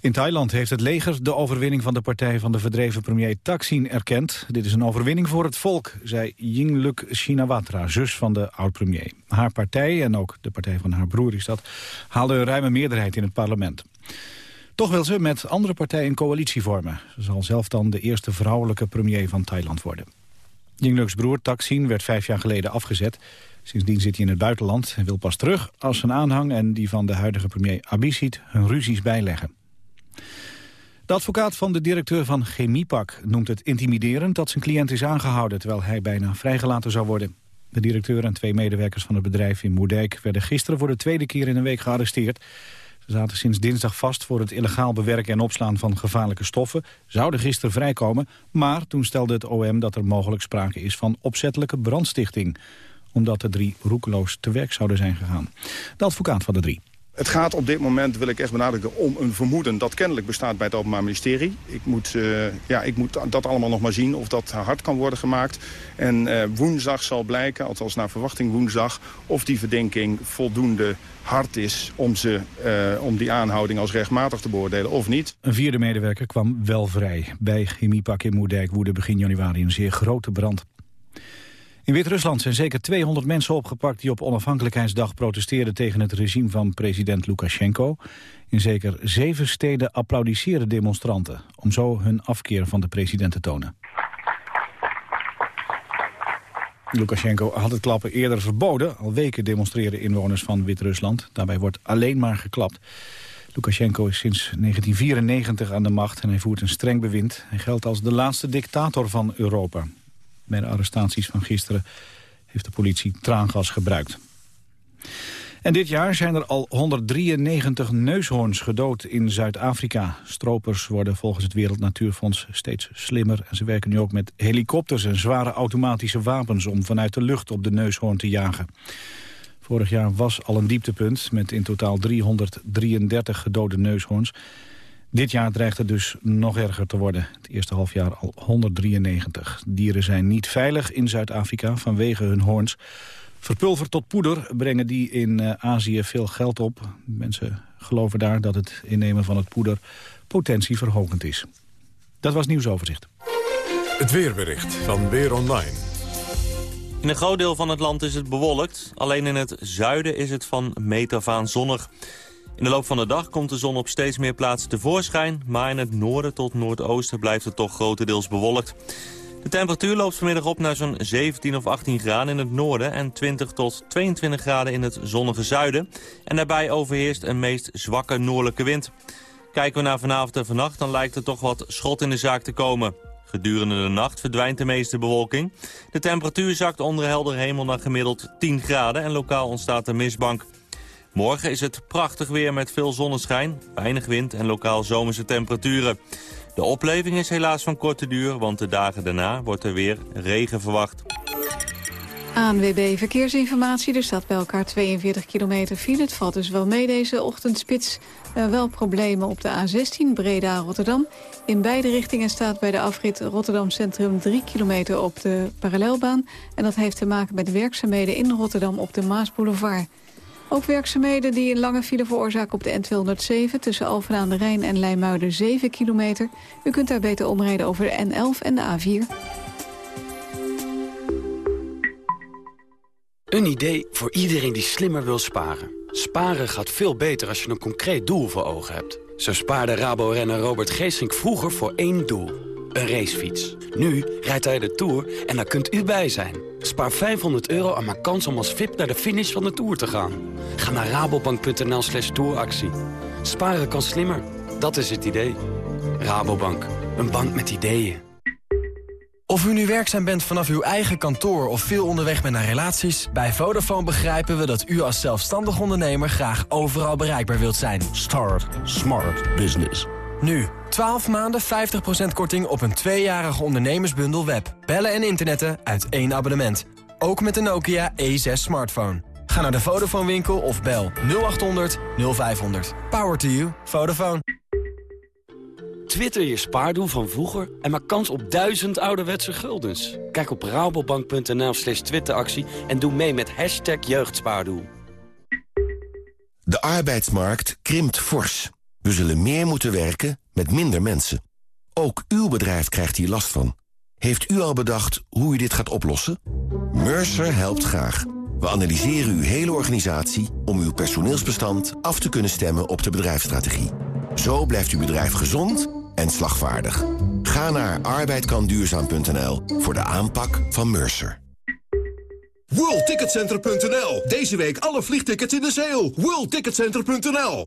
In Thailand heeft het leger de overwinning van de partij van de verdreven premier Thaksin erkend. Dit is een overwinning voor het volk, zei Yingluck Shinawatra, zus van de oud-premier. Haar partij, en ook de partij van haar broer is dat, haalde een ruime meerderheid in het parlement. Toch wil ze met andere partijen een coalitie vormen. Ze zal zelf dan de eerste vrouwelijke premier van Thailand worden. Yinglucks broer Thaksin werd vijf jaar geleden afgezet. Sindsdien zit hij in het buitenland en wil pas terug als zijn aanhang en die van de huidige premier Abhisit hun ruzies bijleggen. De advocaat van de directeur van Chemiepak noemt het intimiderend dat zijn cliënt is aangehouden terwijl hij bijna vrijgelaten zou worden. De directeur en twee medewerkers van het bedrijf in Moerdijk werden gisteren voor de tweede keer in een week gearresteerd. Ze zaten sinds dinsdag vast voor het illegaal bewerken en opslaan van gevaarlijke stoffen, zouden gisteren vrijkomen, maar toen stelde het OM dat er mogelijk sprake is van opzettelijke brandstichting, omdat de drie roekeloos te werk zouden zijn gegaan. De advocaat van de drie. Het gaat op dit moment, wil ik echt benadrukken, om een vermoeden dat kennelijk bestaat bij het Openbaar Ministerie. Ik moet, uh, ja, ik moet dat allemaal nog maar zien of dat hard kan worden gemaakt. En uh, woensdag zal blijken, althans naar verwachting woensdag, of die verdenking voldoende hard is om, ze, uh, om die aanhouding als rechtmatig te beoordelen of niet. Een vierde medewerker kwam wel vrij. Bij Chemiepak in Moerdijk woedde begin januari een zeer grote brand. In Wit-Rusland zijn zeker 200 mensen opgepakt die op onafhankelijkheidsdag protesteerden tegen het regime van president Lukashenko. In zeker zeven steden applaudisseerden demonstranten om zo hun afkeer van de president te tonen. Lukashenko had het klappen eerder verboden. Al weken demonstreren inwoners van Wit-Rusland. Daarbij wordt alleen maar geklapt. Lukashenko is sinds 1994 aan de macht en hij voert een streng bewind. Hij geldt als de laatste dictator van Europa. Bij de arrestaties van gisteren heeft de politie traangas gebruikt. En dit jaar zijn er al 193 neushoorns gedood in Zuid-Afrika. Stropers worden volgens het Wereld Natuurfonds steeds slimmer. En ze werken nu ook met helikopters en zware automatische wapens... om vanuit de lucht op de neushoorn te jagen. Vorig jaar was al een dieptepunt met in totaal 333 gedode neushoorns. Dit jaar dreigt het dus nog erger te worden. Het eerste halfjaar al 193. Dieren zijn niet veilig in Zuid-Afrika vanwege hun hoorns. Verpulver tot poeder brengen die in uh, Azië veel geld op. Mensen geloven daar dat het innemen van het poeder potentieverhogend is. Dat was nieuwsoverzicht. Het weerbericht van Weer Online. In een groot deel van het land is het bewolkt. Alleen in het zuiden is het van meet af aan zonnig. In de loop van de dag komt de zon op steeds meer plaatsen tevoorschijn... maar in het noorden tot noordoosten blijft het toch grotendeels bewolkt. De temperatuur loopt vanmiddag op naar zo'n 17 of 18 graden in het noorden... en 20 tot 22 graden in het zonnige zuiden. En daarbij overheerst een meest zwakke noordelijke wind. Kijken we naar vanavond en vannacht, dan lijkt er toch wat schot in de zaak te komen. Gedurende de nacht verdwijnt de meeste bewolking. De temperatuur zakt onder helder hemel naar gemiddeld 10 graden... en lokaal ontstaat een mistbank. Morgen is het prachtig weer met veel zonneschijn, weinig wind en lokaal zomerse temperaturen. De opleving is helaas van korte duur, want de dagen daarna wordt er weer regen verwacht. ANWB Verkeersinformatie. Er staat bij elkaar 42 kilometer file. Het valt dus wel mee deze ochtendspits. Uh, wel problemen op de A16 Breda-Rotterdam. In beide richtingen staat bij de afrit Rotterdam Centrum 3 kilometer op de parallelbaan. En dat heeft te maken met werkzaamheden in Rotterdam op de Maasboulevard. Ook werkzaamheden die een lange file veroorzaken op de N207... tussen Alphen aan de Rijn en Leimuiden 7 kilometer. U kunt daar beter omrijden over de N11 en de A4. Een idee voor iedereen die slimmer wil sparen. Sparen gaat veel beter als je een concreet doel voor ogen hebt. Zo spaarde Rabo-renner Robert Geesink vroeger voor één doel. Een racefiets. Nu rijdt hij de Tour en daar kunt u bij zijn. Spaar 500 euro en maak kans om als VIP naar de finish van de Tour te gaan. Ga naar rabobank.nl slash touractie. Sparen kan slimmer. Dat is het idee. Rabobank. Een bank met ideeën. Of u nu werkzaam bent vanaf uw eigen kantoor of veel onderweg bent naar relaties... bij Vodafone begrijpen we dat u als zelfstandig ondernemer graag overal bereikbaar wilt zijn. Start smart business. Nu, 12 maanden 50% korting op een tweejarige ondernemersbundel web. Bellen en internetten uit één abonnement. Ook met de Nokia E6 smartphone. Ga naar de Vodafone winkel of bel 0800 0500. Power to you. Vodafone. Twitter je spaardoel van vroeger en maak kans op duizend ouderwetse guldens. Kijk op rabobank.nl slash twitteractie en doe mee met hashtag jeugdspaardoel. De arbeidsmarkt krimpt fors. We zullen meer moeten werken met minder mensen. Ook uw bedrijf krijgt hier last van. Heeft u al bedacht hoe u dit gaat oplossen? Mercer helpt graag. We analyseren uw hele organisatie om uw personeelsbestand af te kunnen stemmen op de bedrijfsstrategie. Zo blijft uw bedrijf gezond en slagvaardig. Ga naar arbeidkanduurzaam.nl voor de aanpak van Mercer. WorldTicketCenter.nl. Deze week alle vliegtickets in de sale. WorldTicketCenter.nl.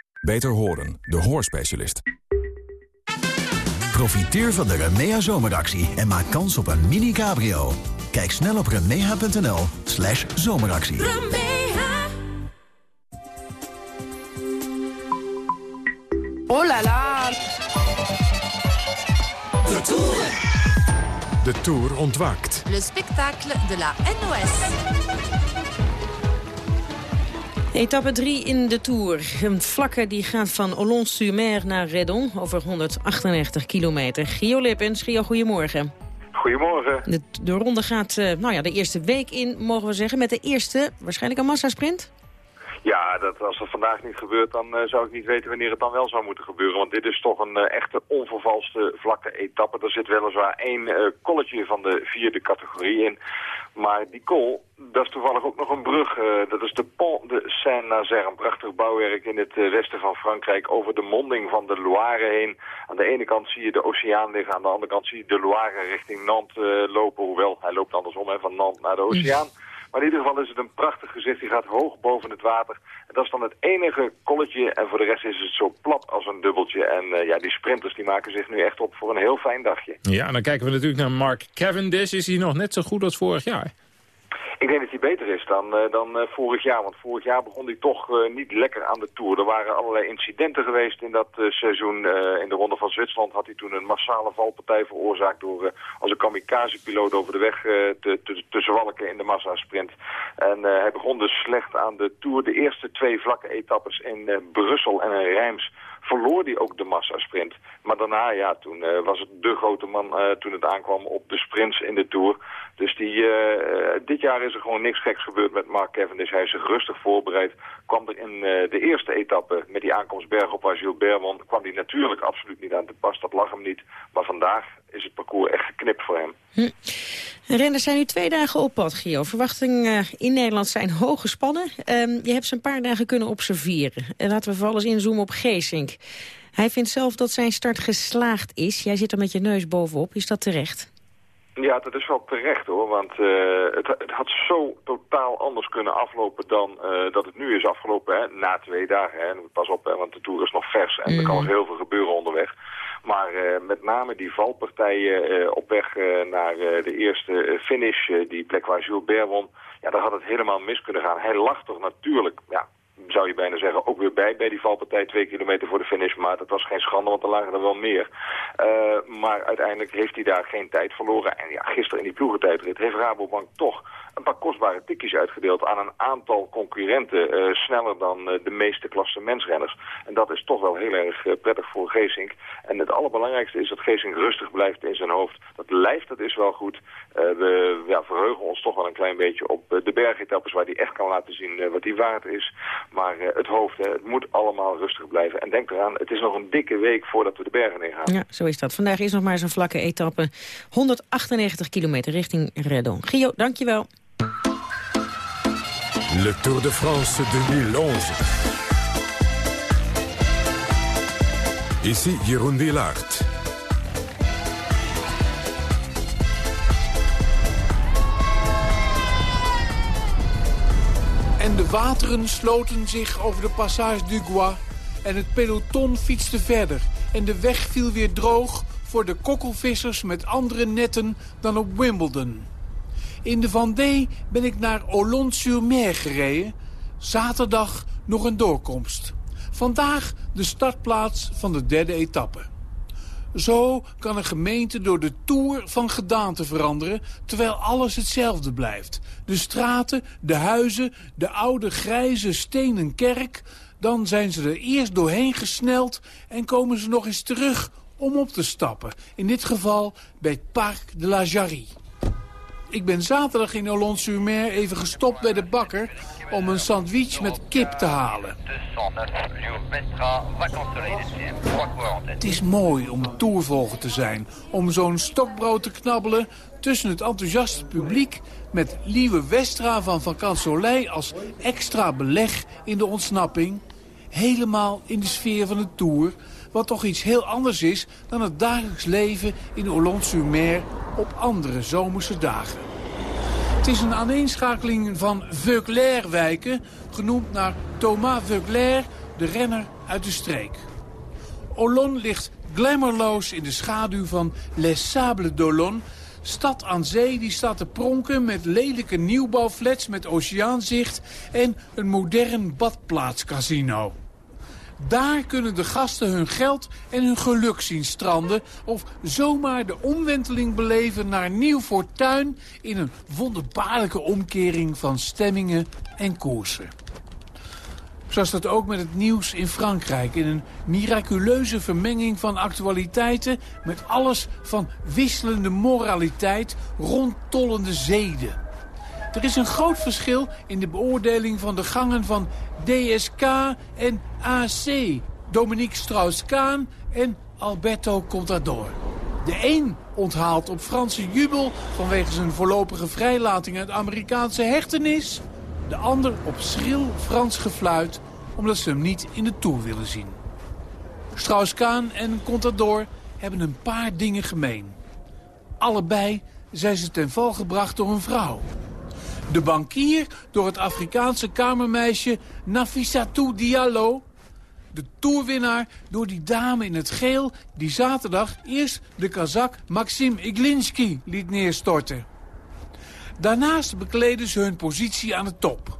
Beter horen, de hoorspecialist. Profiteer van de Remea zomeractie en maak kans op een mini cabrio. Kijk snel op remea.nl slash zomeractie. Oh la la. De Tour. De Tour ontwaakt. Le spectacle de la NOS. Etappe 3 in de Tour. Een vlakke die gaat van Olons-sur-Mer naar Redon over 198 kilometer. Gio Lippens, Gio, goedemorgen. Goedemorgen. De, de ronde gaat uh, nou ja, de eerste week in, mogen we zeggen, met de eerste, waarschijnlijk een massasprint? Ja, dat, als dat vandaag niet gebeurt, dan uh, zou ik niet weten wanneer het dan wel zou moeten gebeuren. Want dit is toch een uh, echte onvervalste vlakke etappe. Er zit weliswaar één uh, kolletje van de vierde categorie in. Maar die kol, dat is toevallig ook nog een brug. dat is de Pont de Saint-Nazaire, een prachtig bouwwerk in het westen van Frankrijk... over de monding van de Loire heen. Aan de ene kant zie je de oceaan liggen, aan de andere kant zie je de Loire richting Nantes lopen. Hoewel, hij loopt andersom, hè, van Nantes naar de oceaan. Maar in ieder geval is het een prachtig gezicht. Die gaat hoog boven het water. En dat is dan het enige kolletje. En voor de rest is het zo plat als een dubbeltje. En uh, ja, die sprinters die maken zich nu echt op voor een heel fijn dagje. Ja, en dan kijken we natuurlijk naar Mark Cavendish. Is hij nog net zo goed als vorig jaar? Ik denk dat hij beter is dan, uh, dan uh, vorig jaar. Want vorig jaar begon hij toch uh, niet lekker aan de Tour. Er waren allerlei incidenten geweest in dat seizoen. in de Ronde van Zwitserland had hij toen een massale valpartij veroorzaakt... door als een kamikaze-piloot over de weg te, te, zwalken in de massasprint. En hij begon dus slecht aan de Tour. De eerste twee vlakke etappes in Brussel en in Rijms verloor hij ook de massasprint. Maar daarna, ja, toen uh, was het de grote man uh, toen het aankwam op de sprints in de Tour. Dus die, uh, dit jaar is er gewoon niks geks gebeurd met Mark Cavendish. Hij is zich rustig voorbereid. Kwam er in de eerste etappe met die aankomst bergop waar Gilbert won... kwam hij natuurlijk absoluut niet aan te pas. Dat lag hem niet. Maar vandaag is het parcours echt geknipt voor hem. Hm. Renners zijn nu twee dagen op pad, Gio. Verwachtingen in Nederland zijn hoog gespannen. Um, je hebt ze een paar dagen kunnen observeren. En laten we vooral eens inzoomen op Geesink. Hij vindt zelf dat zijn start geslaagd is. Jij zit er met je neus bovenop. Is dat terecht? Ja, dat is wel terecht hoor, want uh, het, het, had zo totaal anders kunnen aflopen dan uh, dat het nu is afgelopen, hè, na twee dagen. Hè. Pas op, hè, want de Tour is nog vers en mm. er kan nog heel veel gebeuren onderweg. Maar uh, met name die valpartijen uh, op weg uh, naar de eerste finish, die plek waar Gilbert won, ja, daar had het helemaal mis kunnen gaan. Hij lag toch natuurlijk, ja, zou je bijna zeggen, ook weer bij bij die valpartij twee kilometer voor de finish. Maar dat was geen schande, want er lagen er wel meer. Maar uiteindelijk heeft hij daar geen tijd verloren. En ja, gisteren in die ploegentijdrit heeft Rabobank toch een paar kostbare tikjes uitgedeeld aan een aantal concurrenten. sneller dan de meeste klassementsrenners. En dat is toch wel heel erg prettig voor Geesink. En het allerbelangrijkste is dat Geesink rustig blijft in zijn hoofd. Dat lijf, dat is wel goed. we ja, verheugen ons toch wel een klein beetje op de bergetappes waar hij echt kan laten zien wat hij waard is. Maar het hoofd, het moet allemaal rustig blijven. En denk eraan, het is nog een dikke week voordat we de bergen in gaan. Ja, zo is dat. Vandaag is nog maar zo'n vlakke etappe. 198 kilometer richting Redon. Gio, dankjewel. Le Tour de France 2011. Ici Jeroen Wielaert. En de wateren sloten zich over de Passage du Gois en het peloton fietste verder. En de weg viel weer droog voor de kokkelvissers met andere netten dan op Wimbledon. In de Vendée ben ik naar Olonne-sur-Mer gereden. Zaterdag nog een doorkomst. Vandaag de startplaats van de derde etappe. Zo kan een gemeente door de toer van gedaante veranderen... terwijl alles hetzelfde blijft. De straten, de huizen, de oude grijze stenen kerk... Dan zijn ze er eerst doorheen gesneld en komen ze nog eens terug om op te stappen. In dit geval bij het Parc de la Jarrie. Ik ben zaterdag in Olon-sur-Mer even gestopt bij de bakker om een sandwich met kip te halen. Het is mooi om toervolger te zijn, om zo'n stokbrood te knabbelen tussen het enthousiaste publiek met Lieve Westra van Van als extra beleg in de ontsnapping helemaal in de sfeer van de Tour... wat toch iets heel anders is dan het dagelijks leven in Olonne-sur-Mer op andere zomerse dagen. Het is een aaneenschakeling van Veuclair-wijken, genoemd naar Thomas Veuclair, de renner uit de streek. Olonne ligt glamourloos in de schaduw van Les Sables d'Olonne... Stad aan zee die staat te pronken met lelijke nieuwbouwflats met oceaanzicht... en een modern badplaatscasino. Daar kunnen de gasten hun geld en hun geluk zien stranden... of zomaar de omwenteling beleven naar nieuw fortuin... in een wonderbaarlijke omkering van stemmingen en koersen. Zoals dat ook met het nieuws in Frankrijk. In een miraculeuze vermenging van actualiteiten... met alles van wisselende moraliteit, rondtollende zeden. Er is een groot verschil in de beoordeling van de gangen van DSK en AC. Dominique Strauss-Kaan en Alberto Contador. De een onthaalt op Franse jubel vanwege zijn voorlopige vrijlating uit Amerikaanse hechtenis. De ander op schril Frans gefluit omdat ze hem niet in de Tour willen zien. Strauss-Kaan en Contador hebben een paar dingen gemeen. Allebei zijn ze ten val gebracht door een vrouw. De bankier door het Afrikaanse kamermeisje Nafissatou Diallo. De toerwinnaar door die dame in het geel die zaterdag eerst de Kazak Maxim Iglinski liet neerstorten. Daarnaast bekleden ze hun positie aan de top.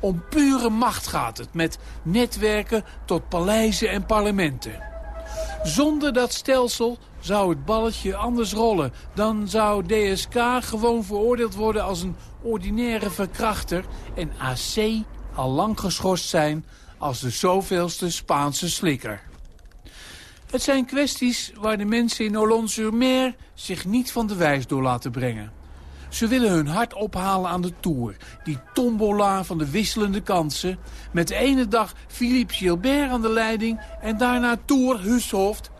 Om pure macht gaat het, met netwerken tot paleizen en parlementen. Zonder dat stelsel zou het balletje anders rollen. Dan zou DSK gewoon veroordeeld worden als een ordinaire verkrachter... en AC al lang geschorst zijn als de zoveelste Spaanse slikker. Het zijn kwesties waar de mensen in Olonne-sur-Mer zich niet van de wijs door laten brengen. Ze willen hun hart ophalen aan de Tour. Die tombola van de wisselende kansen. Met de ene dag Philippe Gilbert aan de leiding... en daarna Tour Hushoft.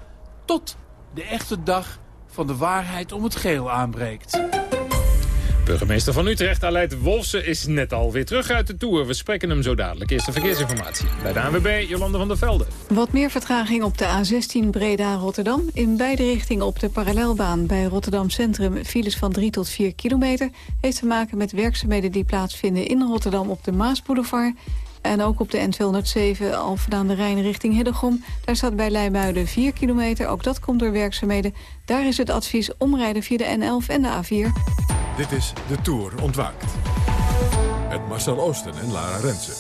Tot de echte dag van de waarheid om het geel aanbreekt. Burgemeester van Utrecht, Aleid Wolfsen, is net alweer terug uit de Tour. We spreken hem zo dadelijk. Eerste verkeersinformatie bij de ANWB, Jolande van der Velde. Wat meer vertraging op de A16 Breda-Rotterdam. In beide richtingen op de parallelbaan bij Rotterdam Centrum... files van 3 tot 4 kilometer. Heeft te maken met werkzaamheden die plaatsvinden in Rotterdam op de Maasboulevard... En ook op de N207 Alphen aan de Rijn richting Hiddegom. Daar staat bij Leimuiden 4 kilometer. Ook dat komt door werkzaamheden. Daar is het advies omrijden via de N11 en de A4. Dit is De Tour Ontwaakt. Met Marcel Oosten en Lara Rensen.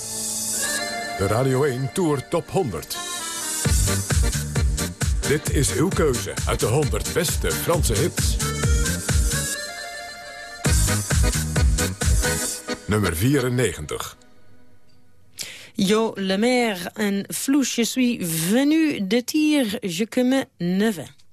De Radio 1 Tour Top 100. Dit is uw keuze uit de 100 beste Franse hits. nummer 94. Jo Le Maire en Flouche, je suis venu de tir, je me neve.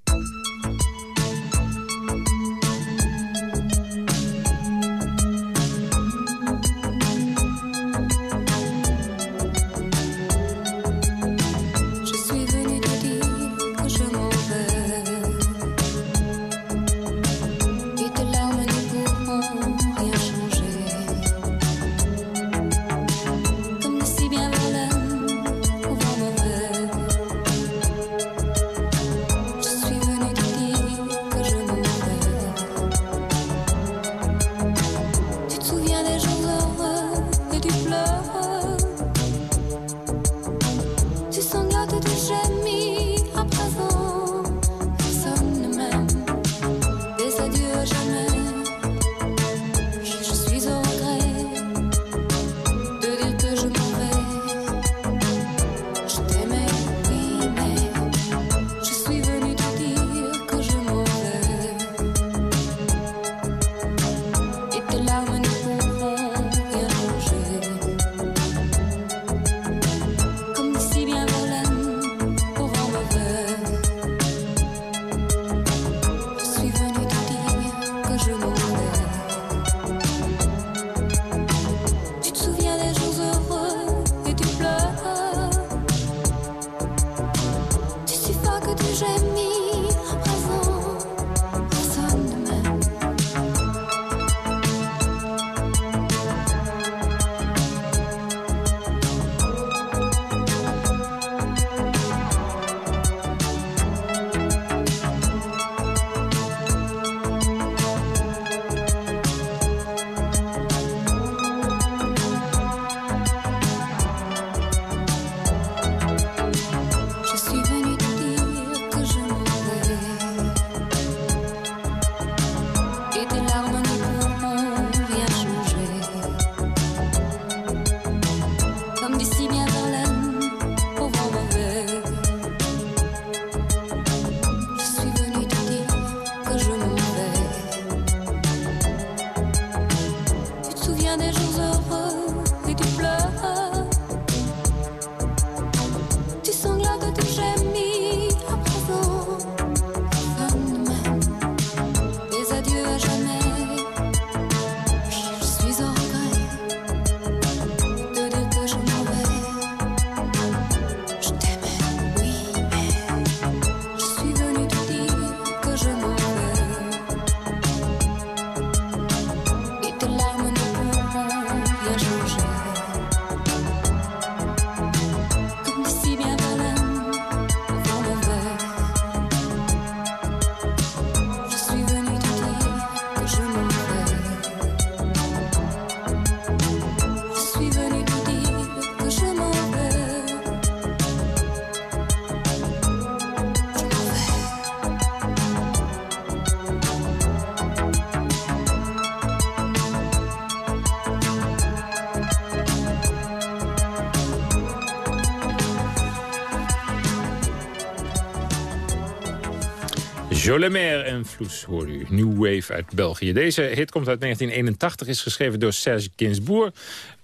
Jolemaire en Vloes hoor u. New Wave uit België. Deze hit komt uit 1981, is geschreven door Serge Gainsbourg.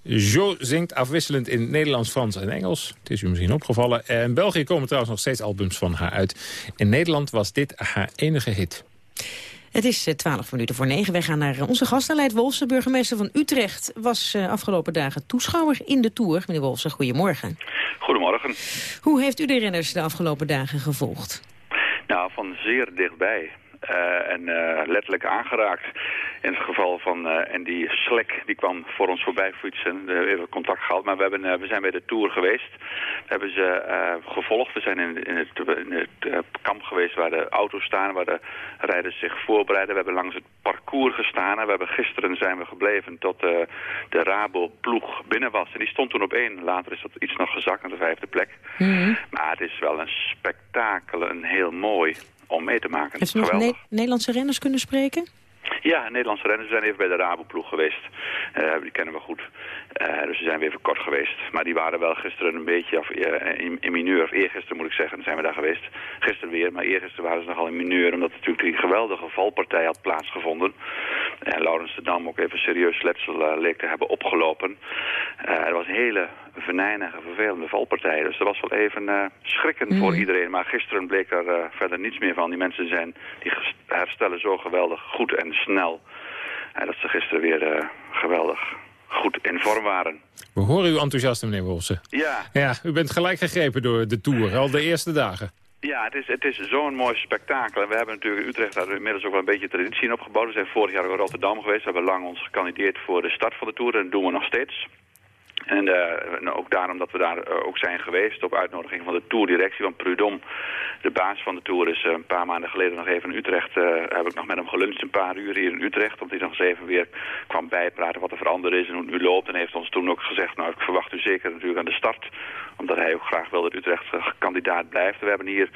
Jo zingt afwisselend in Nederlands, Frans en Engels. Het is u misschien opgevallen. In België komen trouwens nog steeds albums van haar uit. In Nederland was dit haar enige hit. Het is eh, twaalf minuten voor negen. Wij gaan naar eh, onze gast, Wolfse, burgemeester van Utrecht. Was eh, afgelopen dagen toeschouwer in de Tour. Meneer Wolfse, goedemorgen. Goedemorgen. Hoe heeft u de renners de afgelopen dagen gevolgd? Nou, van zeer dichtbij. Eh, en eh, letterlijk aangeraakt. In het geval van eh, en die Slek, die kwam voor ons voorbij fietsen. We hebben contact gehad, maar we, hebben, eh, we zijn bij de Tour geweest. We hebben ze eh, gevolgd. We zijn in, in het, in het kamp geweest waar de auto's staan, waar de rijders zich voorbereiden. We hebben langs het parcours gestaan. En we hebben gisteren zijn we gebleven tot de Rabo-ploeg binnen was. En die stond toen op één. Later is dat iets nog gezakt naar de vijfde plek. Maar het is wel een spektakel, een heel mooi om mee te maken. Heeft u nog. Ne- Nederlandse renners kunnen spreken? Ja, Nederlandse renners zijn even bij de Rabo-ploeg geweest. Eh, die kennen we goed. Eh, dus ze zijn weer even kort geweest. Maar die waren wel gisteren een beetje of, eh, in, in mineur. Of eergisteren moet ik zeggen, zijn we daar geweest. Gisteren weer, maar eergisteren waren ze nogal in mineur. Omdat natuurlijk die geweldige valpartij had plaatsgevonden. En Laurens de Dam ook even serieus letsel leek te hebben opgelopen. Het was een hele venijnige, vervelende valpartij. Dus dat was wel even schrikken voor iedereen. Maar gisteren bleek er verder niets meer van. Die mensen zijn, die herstellen zo geweldig goed en snel. En dat ze gisteren weer geweldig goed in vorm waren. We horen uw enthousiasme, meneer Wolfsen. Ja. ja. U bent gelijk gegrepen door de Tour, al de eerste dagen. Ja, het is, het is zo'n mooi spektakel. En we hebben natuurlijk in Utrecht daar inmiddels ook wel een beetje traditie in opgebouwd. We zijn vorig jaar in Rotterdam geweest. We hebben lang ons gekandideerd voor de start van de Tour. En dat doen we nog steeds. En uh, ook daarom dat we daar uh, ook zijn geweest op uitnodiging van de Tourdirectie. Want Prudom, de baas van de Tour, is uh, een paar maanden geleden nog even in Utrecht. heb ik nog met hem geluncht een paar uur hier in Utrecht. Omdat hij nog eens even weer kwam bijpraten wat er veranderd is en hoe het nu loopt. En heeft ons toen ook gezegd, nou ik verwacht u zeker natuurlijk aan de start. Omdat hij ook graag wil dat Utrecht kandidaat blijft. We hebben hier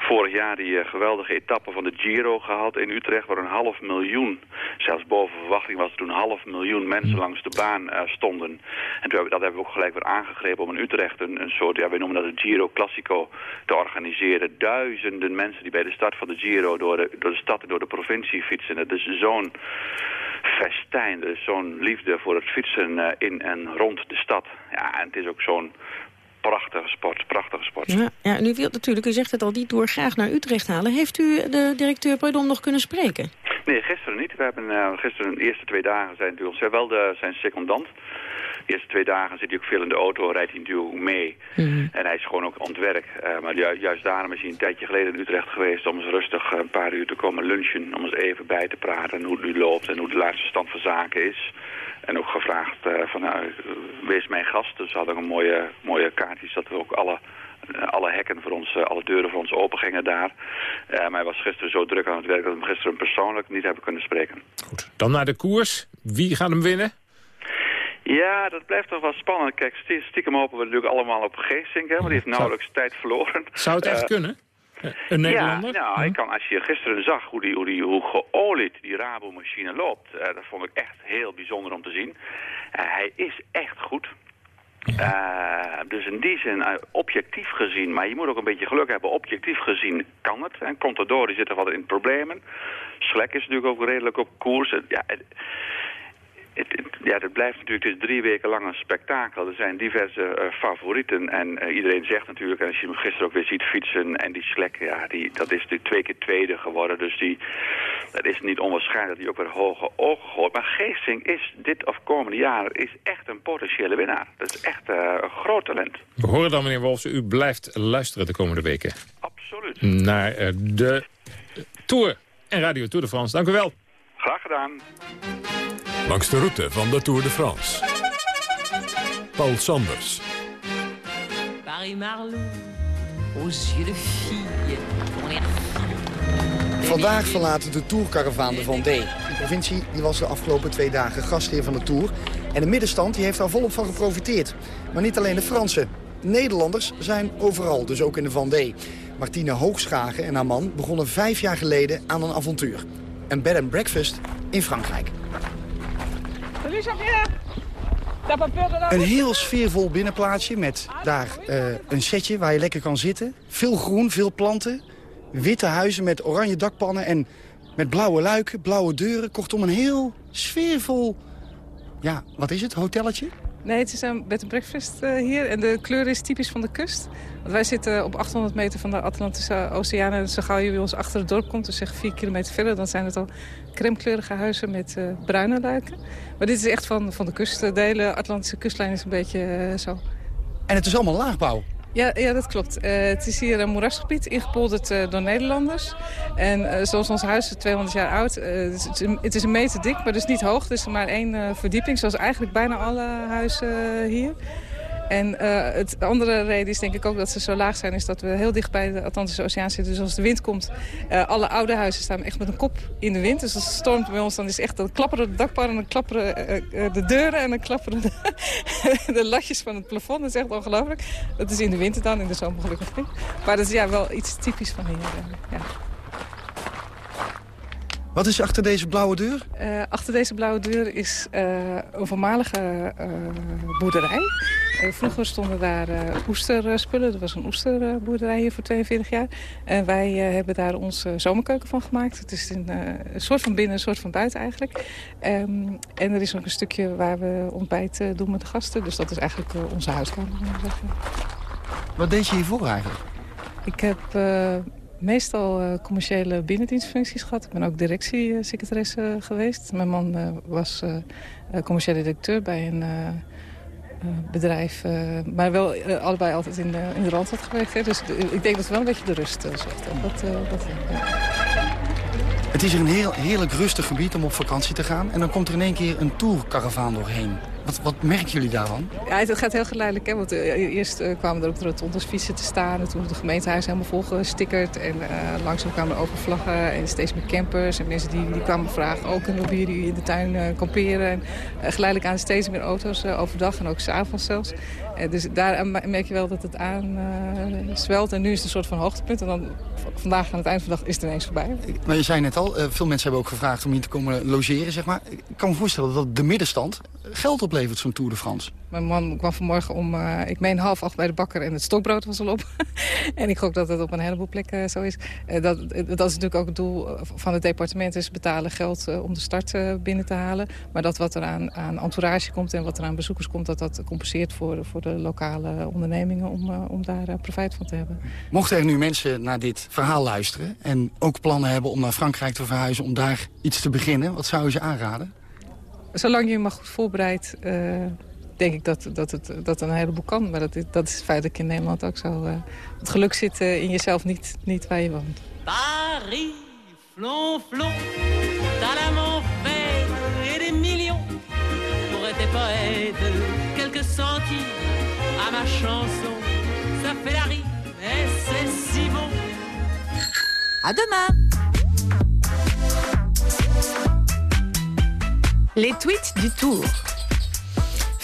vorig jaar die geweldige etappe van de Giro gehad in Utrecht... waar een half miljoen, zelfs boven verwachting was toen een half miljoen mensen langs de baan uh, stonden. En dat hebben we ook gelijk weer aangegrepen om in Utrecht een, soort, ja, wij noemen dat een Giro Classico te organiseren. Duizenden mensen die bij de start van de Giro door de, door de stad en door de provincie fietsen. Het is zo'n festijn, er is zo'n liefde voor het fietsen uh, in en rond de stad. Ja, en het is ook zo'n prachtige sport, prachtige sport. Ja, ja, en u wilt natuurlijk, u zegt het al, die door graag naar Utrecht halen. Heeft u de directeur Pardon nog kunnen spreken? Nee, gisteren niet. We hebben uh, gisteren de eerste twee dagen zijn natuurlijk zij wel de, zijn secondant. De eerste twee dagen zit hij ook veel in de auto, rijdt hij natuurlijk mee. Mm. En hij is gewoon ook aan het werk. Uh, maar ju juist daarom is hij een tijdje geleden in Utrecht geweest om eens rustig een paar uur te komen lunchen. Om eens even bij te praten hoe het nu loopt en hoe de laatste stand van zaken is. En ook gevraagd uh, van, nou, wees mijn gast. Dus we hadden een mooie, mooie kaartjes dat we ook alle, alle hekken voor ons, uh, alle deuren voor ons open gingen daar. maar hij was gisteren zo druk aan het werk dat we hem gisteren persoonlijk niet hebben kunnen spreken. Goed, dan naar de koers. Wie gaat hem winnen? Ja, dat blijft toch wel spannend. Kijk, stiekem hopen we natuurlijk allemaal op Geesink, hè, want die heeft nauwelijks tijd verloren. Zou het echt kunnen? Een Nederlander? Ja, nou, ik kan, als je gisteren zag hoe, die, hoe, die, hoe geolied die Rabo-machine loopt... Uh, dat vond ik echt heel bijzonder om te zien. Uh, hij is echt goed. Uh, dus in die zin, objectief gezien, maar je moet ook een beetje geluk hebben. Objectief gezien kan het. En Contador die zit er wat in problemen. Slek is natuurlijk ook redelijk op koers. Ja, het, het, ja, dat blijft natuurlijk het is drie weken lang een spektakel. Er zijn diverse uh, favorieten en uh, iedereen zegt natuurlijk, en als je hem gisteren ook weer ziet fietsen en die Slek, ja, die, dat is natuurlijk twee keer tweede geworden. Dus die, dat is niet onwaarschijnlijk dat hij ook weer hoge ogen gooit. Maar Geesting is dit of komende jaren is echt een potentiële winnaar. Dat is echt uh, een groot talent. We horen dan, meneer Wolfs, u blijft luisteren de komende weken. Absoluut. Naar de Tour en Radio Tour de France. Dank u wel. Graag gedaan. Langs de route van de Tour de France. Paul Sanders. Paris Marlou, aux yeux de fille, ton air Vandaag verlaten de Tourcaravaan de Vendée. De provincie die was de afgelopen twee dagen gastheer van de Tour. En de middenstand die heeft daar volop van geprofiteerd. Maar niet alleen de Fransen. Nederlanders zijn overal, dus ook in de Vendée. Martine Hoogschagen en haar man begonnen vijf jaar geleden aan een avontuur. Een bed and breakfast in Frankrijk. Een heel sfeervol binnenplaatsje met daar uh, een setje waar je lekker kan zitten. Veel groen, veel planten. Witte huizen met oranje dakpannen en met blauwe luiken, blauwe deuren. Kortom een heel sfeervol, ja, wat is het, hotelletje? Nee, het is een bed and breakfast uh, hier en de kleur is typisch van de kust. Want wij zitten op 800 meter van de Atlantische Oceaan. En zo gauw je bij ons achter het dorp komt, dus zeg 4 kilometer verder... dan zijn het al cremekleurige huizen met uh, bruine luiken. Maar dit is echt van, van de kust. De hele Atlantische kustlijn is een beetje zo. En het is allemaal laagbouw? Ja, ja, dat klopt. Uh, het is hier een moerasgebied, ingepolderd uh, door Nederlanders. En uh, zoals ons huis is 200 jaar oud. Het is, het, is, een meter dik, maar dus niet hoog. Is maar één verdieping, zoals eigenlijk bijna alle huizen hier. En uh, het andere reden is denk ik ook dat ze zo laag zijn... is dat we heel dicht bij de Atlantische Oceaan zitten. Dus als de wind komt, uh, alle oude huizen staan echt met een kop in de wind. Dus als het stormt bij ons, dan is echt... dan klapperen de dakpannen, dan klapperen uh, de deuren... en dan klapperen de, de, latjes van het plafond. Dat is echt ongelooflijk. Dat is in de winter dan, in de zomer gelukkig niet. Maar dat is ja, wel iets typisch van hier. Ja. Wat is achter deze blauwe deur? Uh, achter deze blauwe deur is uh, een voormalige uh, boerderij. vroeger stonden daar oesterspullen. Er was een oesterboerderij hier voor 42 jaar. En wij hebben daar onze zomerkeuken van gemaakt. Het is een, een, soort van binnen, een soort van buiten eigenlijk. Um, en er is ook een stukje waar we ontbijt doen met de gasten. Dus dat is eigenlijk onze huiskamer. Wat deed je hiervoor eigenlijk? Ik heb meestal uh, commerciële binnendienstfuncties gehad. Ik ben ook directiesecretaresse geweest. Mijn man uh, was uh, commerciële directeur bij een bedrijf. maar wel allebei altijd in de, in de Randstad gewerkt. Hè. Dus ik denk dat wel een beetje de rust zorgt. Dat, dat, Het is een heel, heerlijk rustig gebied om op vakantie te gaan. En dan komt er in één keer een tourcaravaan doorheen. Wat, wat merken jullie daarvan? Ja, het gaat heel geleidelijk. Hè? Want uh, eerst uh, kwamen er op de rotondes fietsen te staan. En toen de gemeentehuis helemaal volgestickerd. En uh, langzaam kwamen er overvlaggen en steeds meer campers. En mensen die, die kwamen vragen, ook kunnen we in de tuin kamperen. En geleidelijk aan steeds meer auto's overdag en ook s'avonds zelfs. Dus daar merk je wel dat het aan zwelt. En nu is het een soort van hoogtepunt. En dan vandaag aan het eind van de dag is het ineens voorbij. Maar je zei net al, veel mensen hebben ook gevraagd om hier te komen logeren. Zeg maar. Ik kan me voorstellen dat de middenstand geld oplevert, zo'n Tour de France. Mijn man kwam vanmorgen om, uh, ik meen half acht bij de bakker en het stokbrood was al op. en ik hoop dat het op een heleboel plekken zo is. Uh, dat, dat is natuurlijk ook het doel van het departement, is betalen geld om de start binnen te halen. Maar dat wat er aan, aan entourage komt en wat er aan bezoekers komt, dat dat compenseert voor, voor de lokale ondernemingen om, om daar profijt van te hebben. Mochten er nu mensen naar dit verhaal luisteren en ook plannen hebben om naar Frankrijk te verhuizen om daar iets te beginnen, wat zou je ze aanraden? Zolang je je maar goed voorbereidt, denk ik dat, dat, het, dat een heleboel kan. Maar dat, dat is het feit dat ik in Nederland ook zo... Uh, het geluk zit uh, in jezelf, niet, niet waar je woont. Paris, flonflon, t'as la fait et des millions. Pour être poète, quelques centimes à ma chanson. Ça fait la rime et c'est si bon. À demain Les tweets du tour.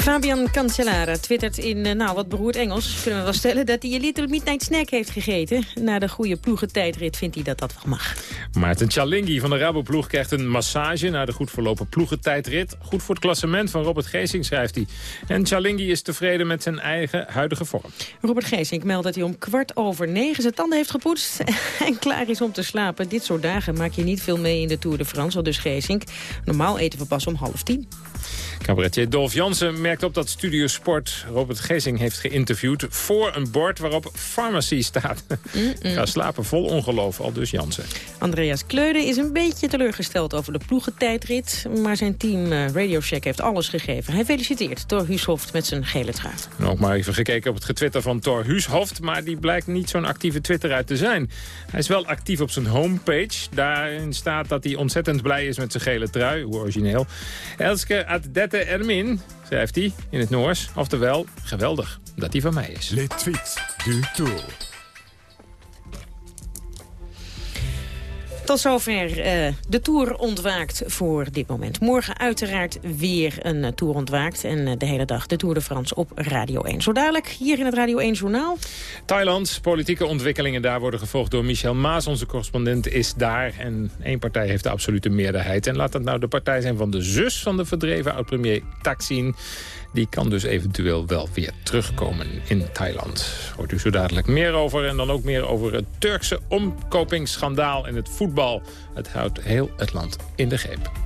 Fabian Cancellara twittert in, eh, nou wat beroerd Engels... kunnen we wel stellen dat hij een Little Midnight Snack heeft gegeten. Na de goede ploegentijdrit vindt hij dat dat wel mag. Maarten Chalingi van de Raboploeg krijgt een massage... na de goed verlopen ploegentijdrit. Goed voor het klassement van Robert Geesing, schrijft hij. En Chalingi is tevreden met zijn eigen huidige vorm. Robert Geesing meldt dat hij om kwart over negen zijn tanden heeft gepoetst... en klaar is om te slapen. Dit soort dagen maak je niet veel mee in de Tour de France, al dus Geesink. Normaal eten we pas om half tien. Cabaretier Dolf Jansen merkt op dat Studio Sport Robert Gezing heeft geïnterviewd... voor een bord waarop pharmacy staat. Mm Ga slapen vol ongeloof, al dus Jansen. Andreas Kleude is een beetje teleurgesteld over de ploegentijdrit... maar zijn team uh, Radio Shack heeft alles gegeven. Hij feliciteert Thor Huushoft met zijn gele trui. Ook maar even gekeken op het getwitter van Thor Huushoft... maar die blijkt niet zo'n actieve twitteraar te zijn. Hij is wel actief op zijn homepage. Daarin staat dat hij ontzettend blij is met zijn gele trui. Hoe origineel. Elske Adette Ermin, schrijft hij in het Noors. Oftewel, geweldig dat hij van mij is. Du tour. Tot zover uh, de Tour ontwaakt voor dit moment. Morgen uiteraard weer een uh, Tour ontwaakt. En uh, de hele dag de Tour de France op Radio 1. Zo dadelijk hier in het Radio 1 Journaal. Thailand, politieke ontwikkelingen daar worden gevolgd door Michel Maas. Onze correspondent is daar. En één partij heeft de absolute meerderheid. En laat dat nou de partij zijn van de zus van de verdreven oud-premier Thaksin. Die kan dus eventueel wel weer terugkomen in Thailand. Hoort u zo dadelijk meer over. En dan ook meer over het Turkse omkopingsschandaal in het voetbal. Het houdt heel het land in de greep.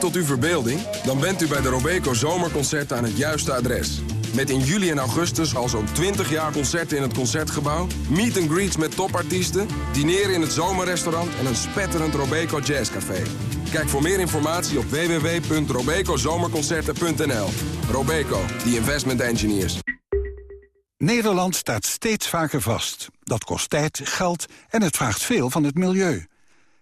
Tot uw verbeelding? Dan bent u bij de Robeco Zomerconcerten aan het juiste adres. Met in juli en augustus al zo'n 20 jaar concerten in het Concertgebouw... meet and greets met topartiesten, dineren in het zomerrestaurant... en een spetterend Robeco Jazzcafé. Kijk voor meer informatie op www.robecozomerconcerten.nl. Robeco, the investment engineers. Nederland staat steeds vaker vast. Dat kost tijd, geld en het vraagt veel van het milieu.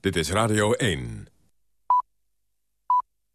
Dit is Radio 1.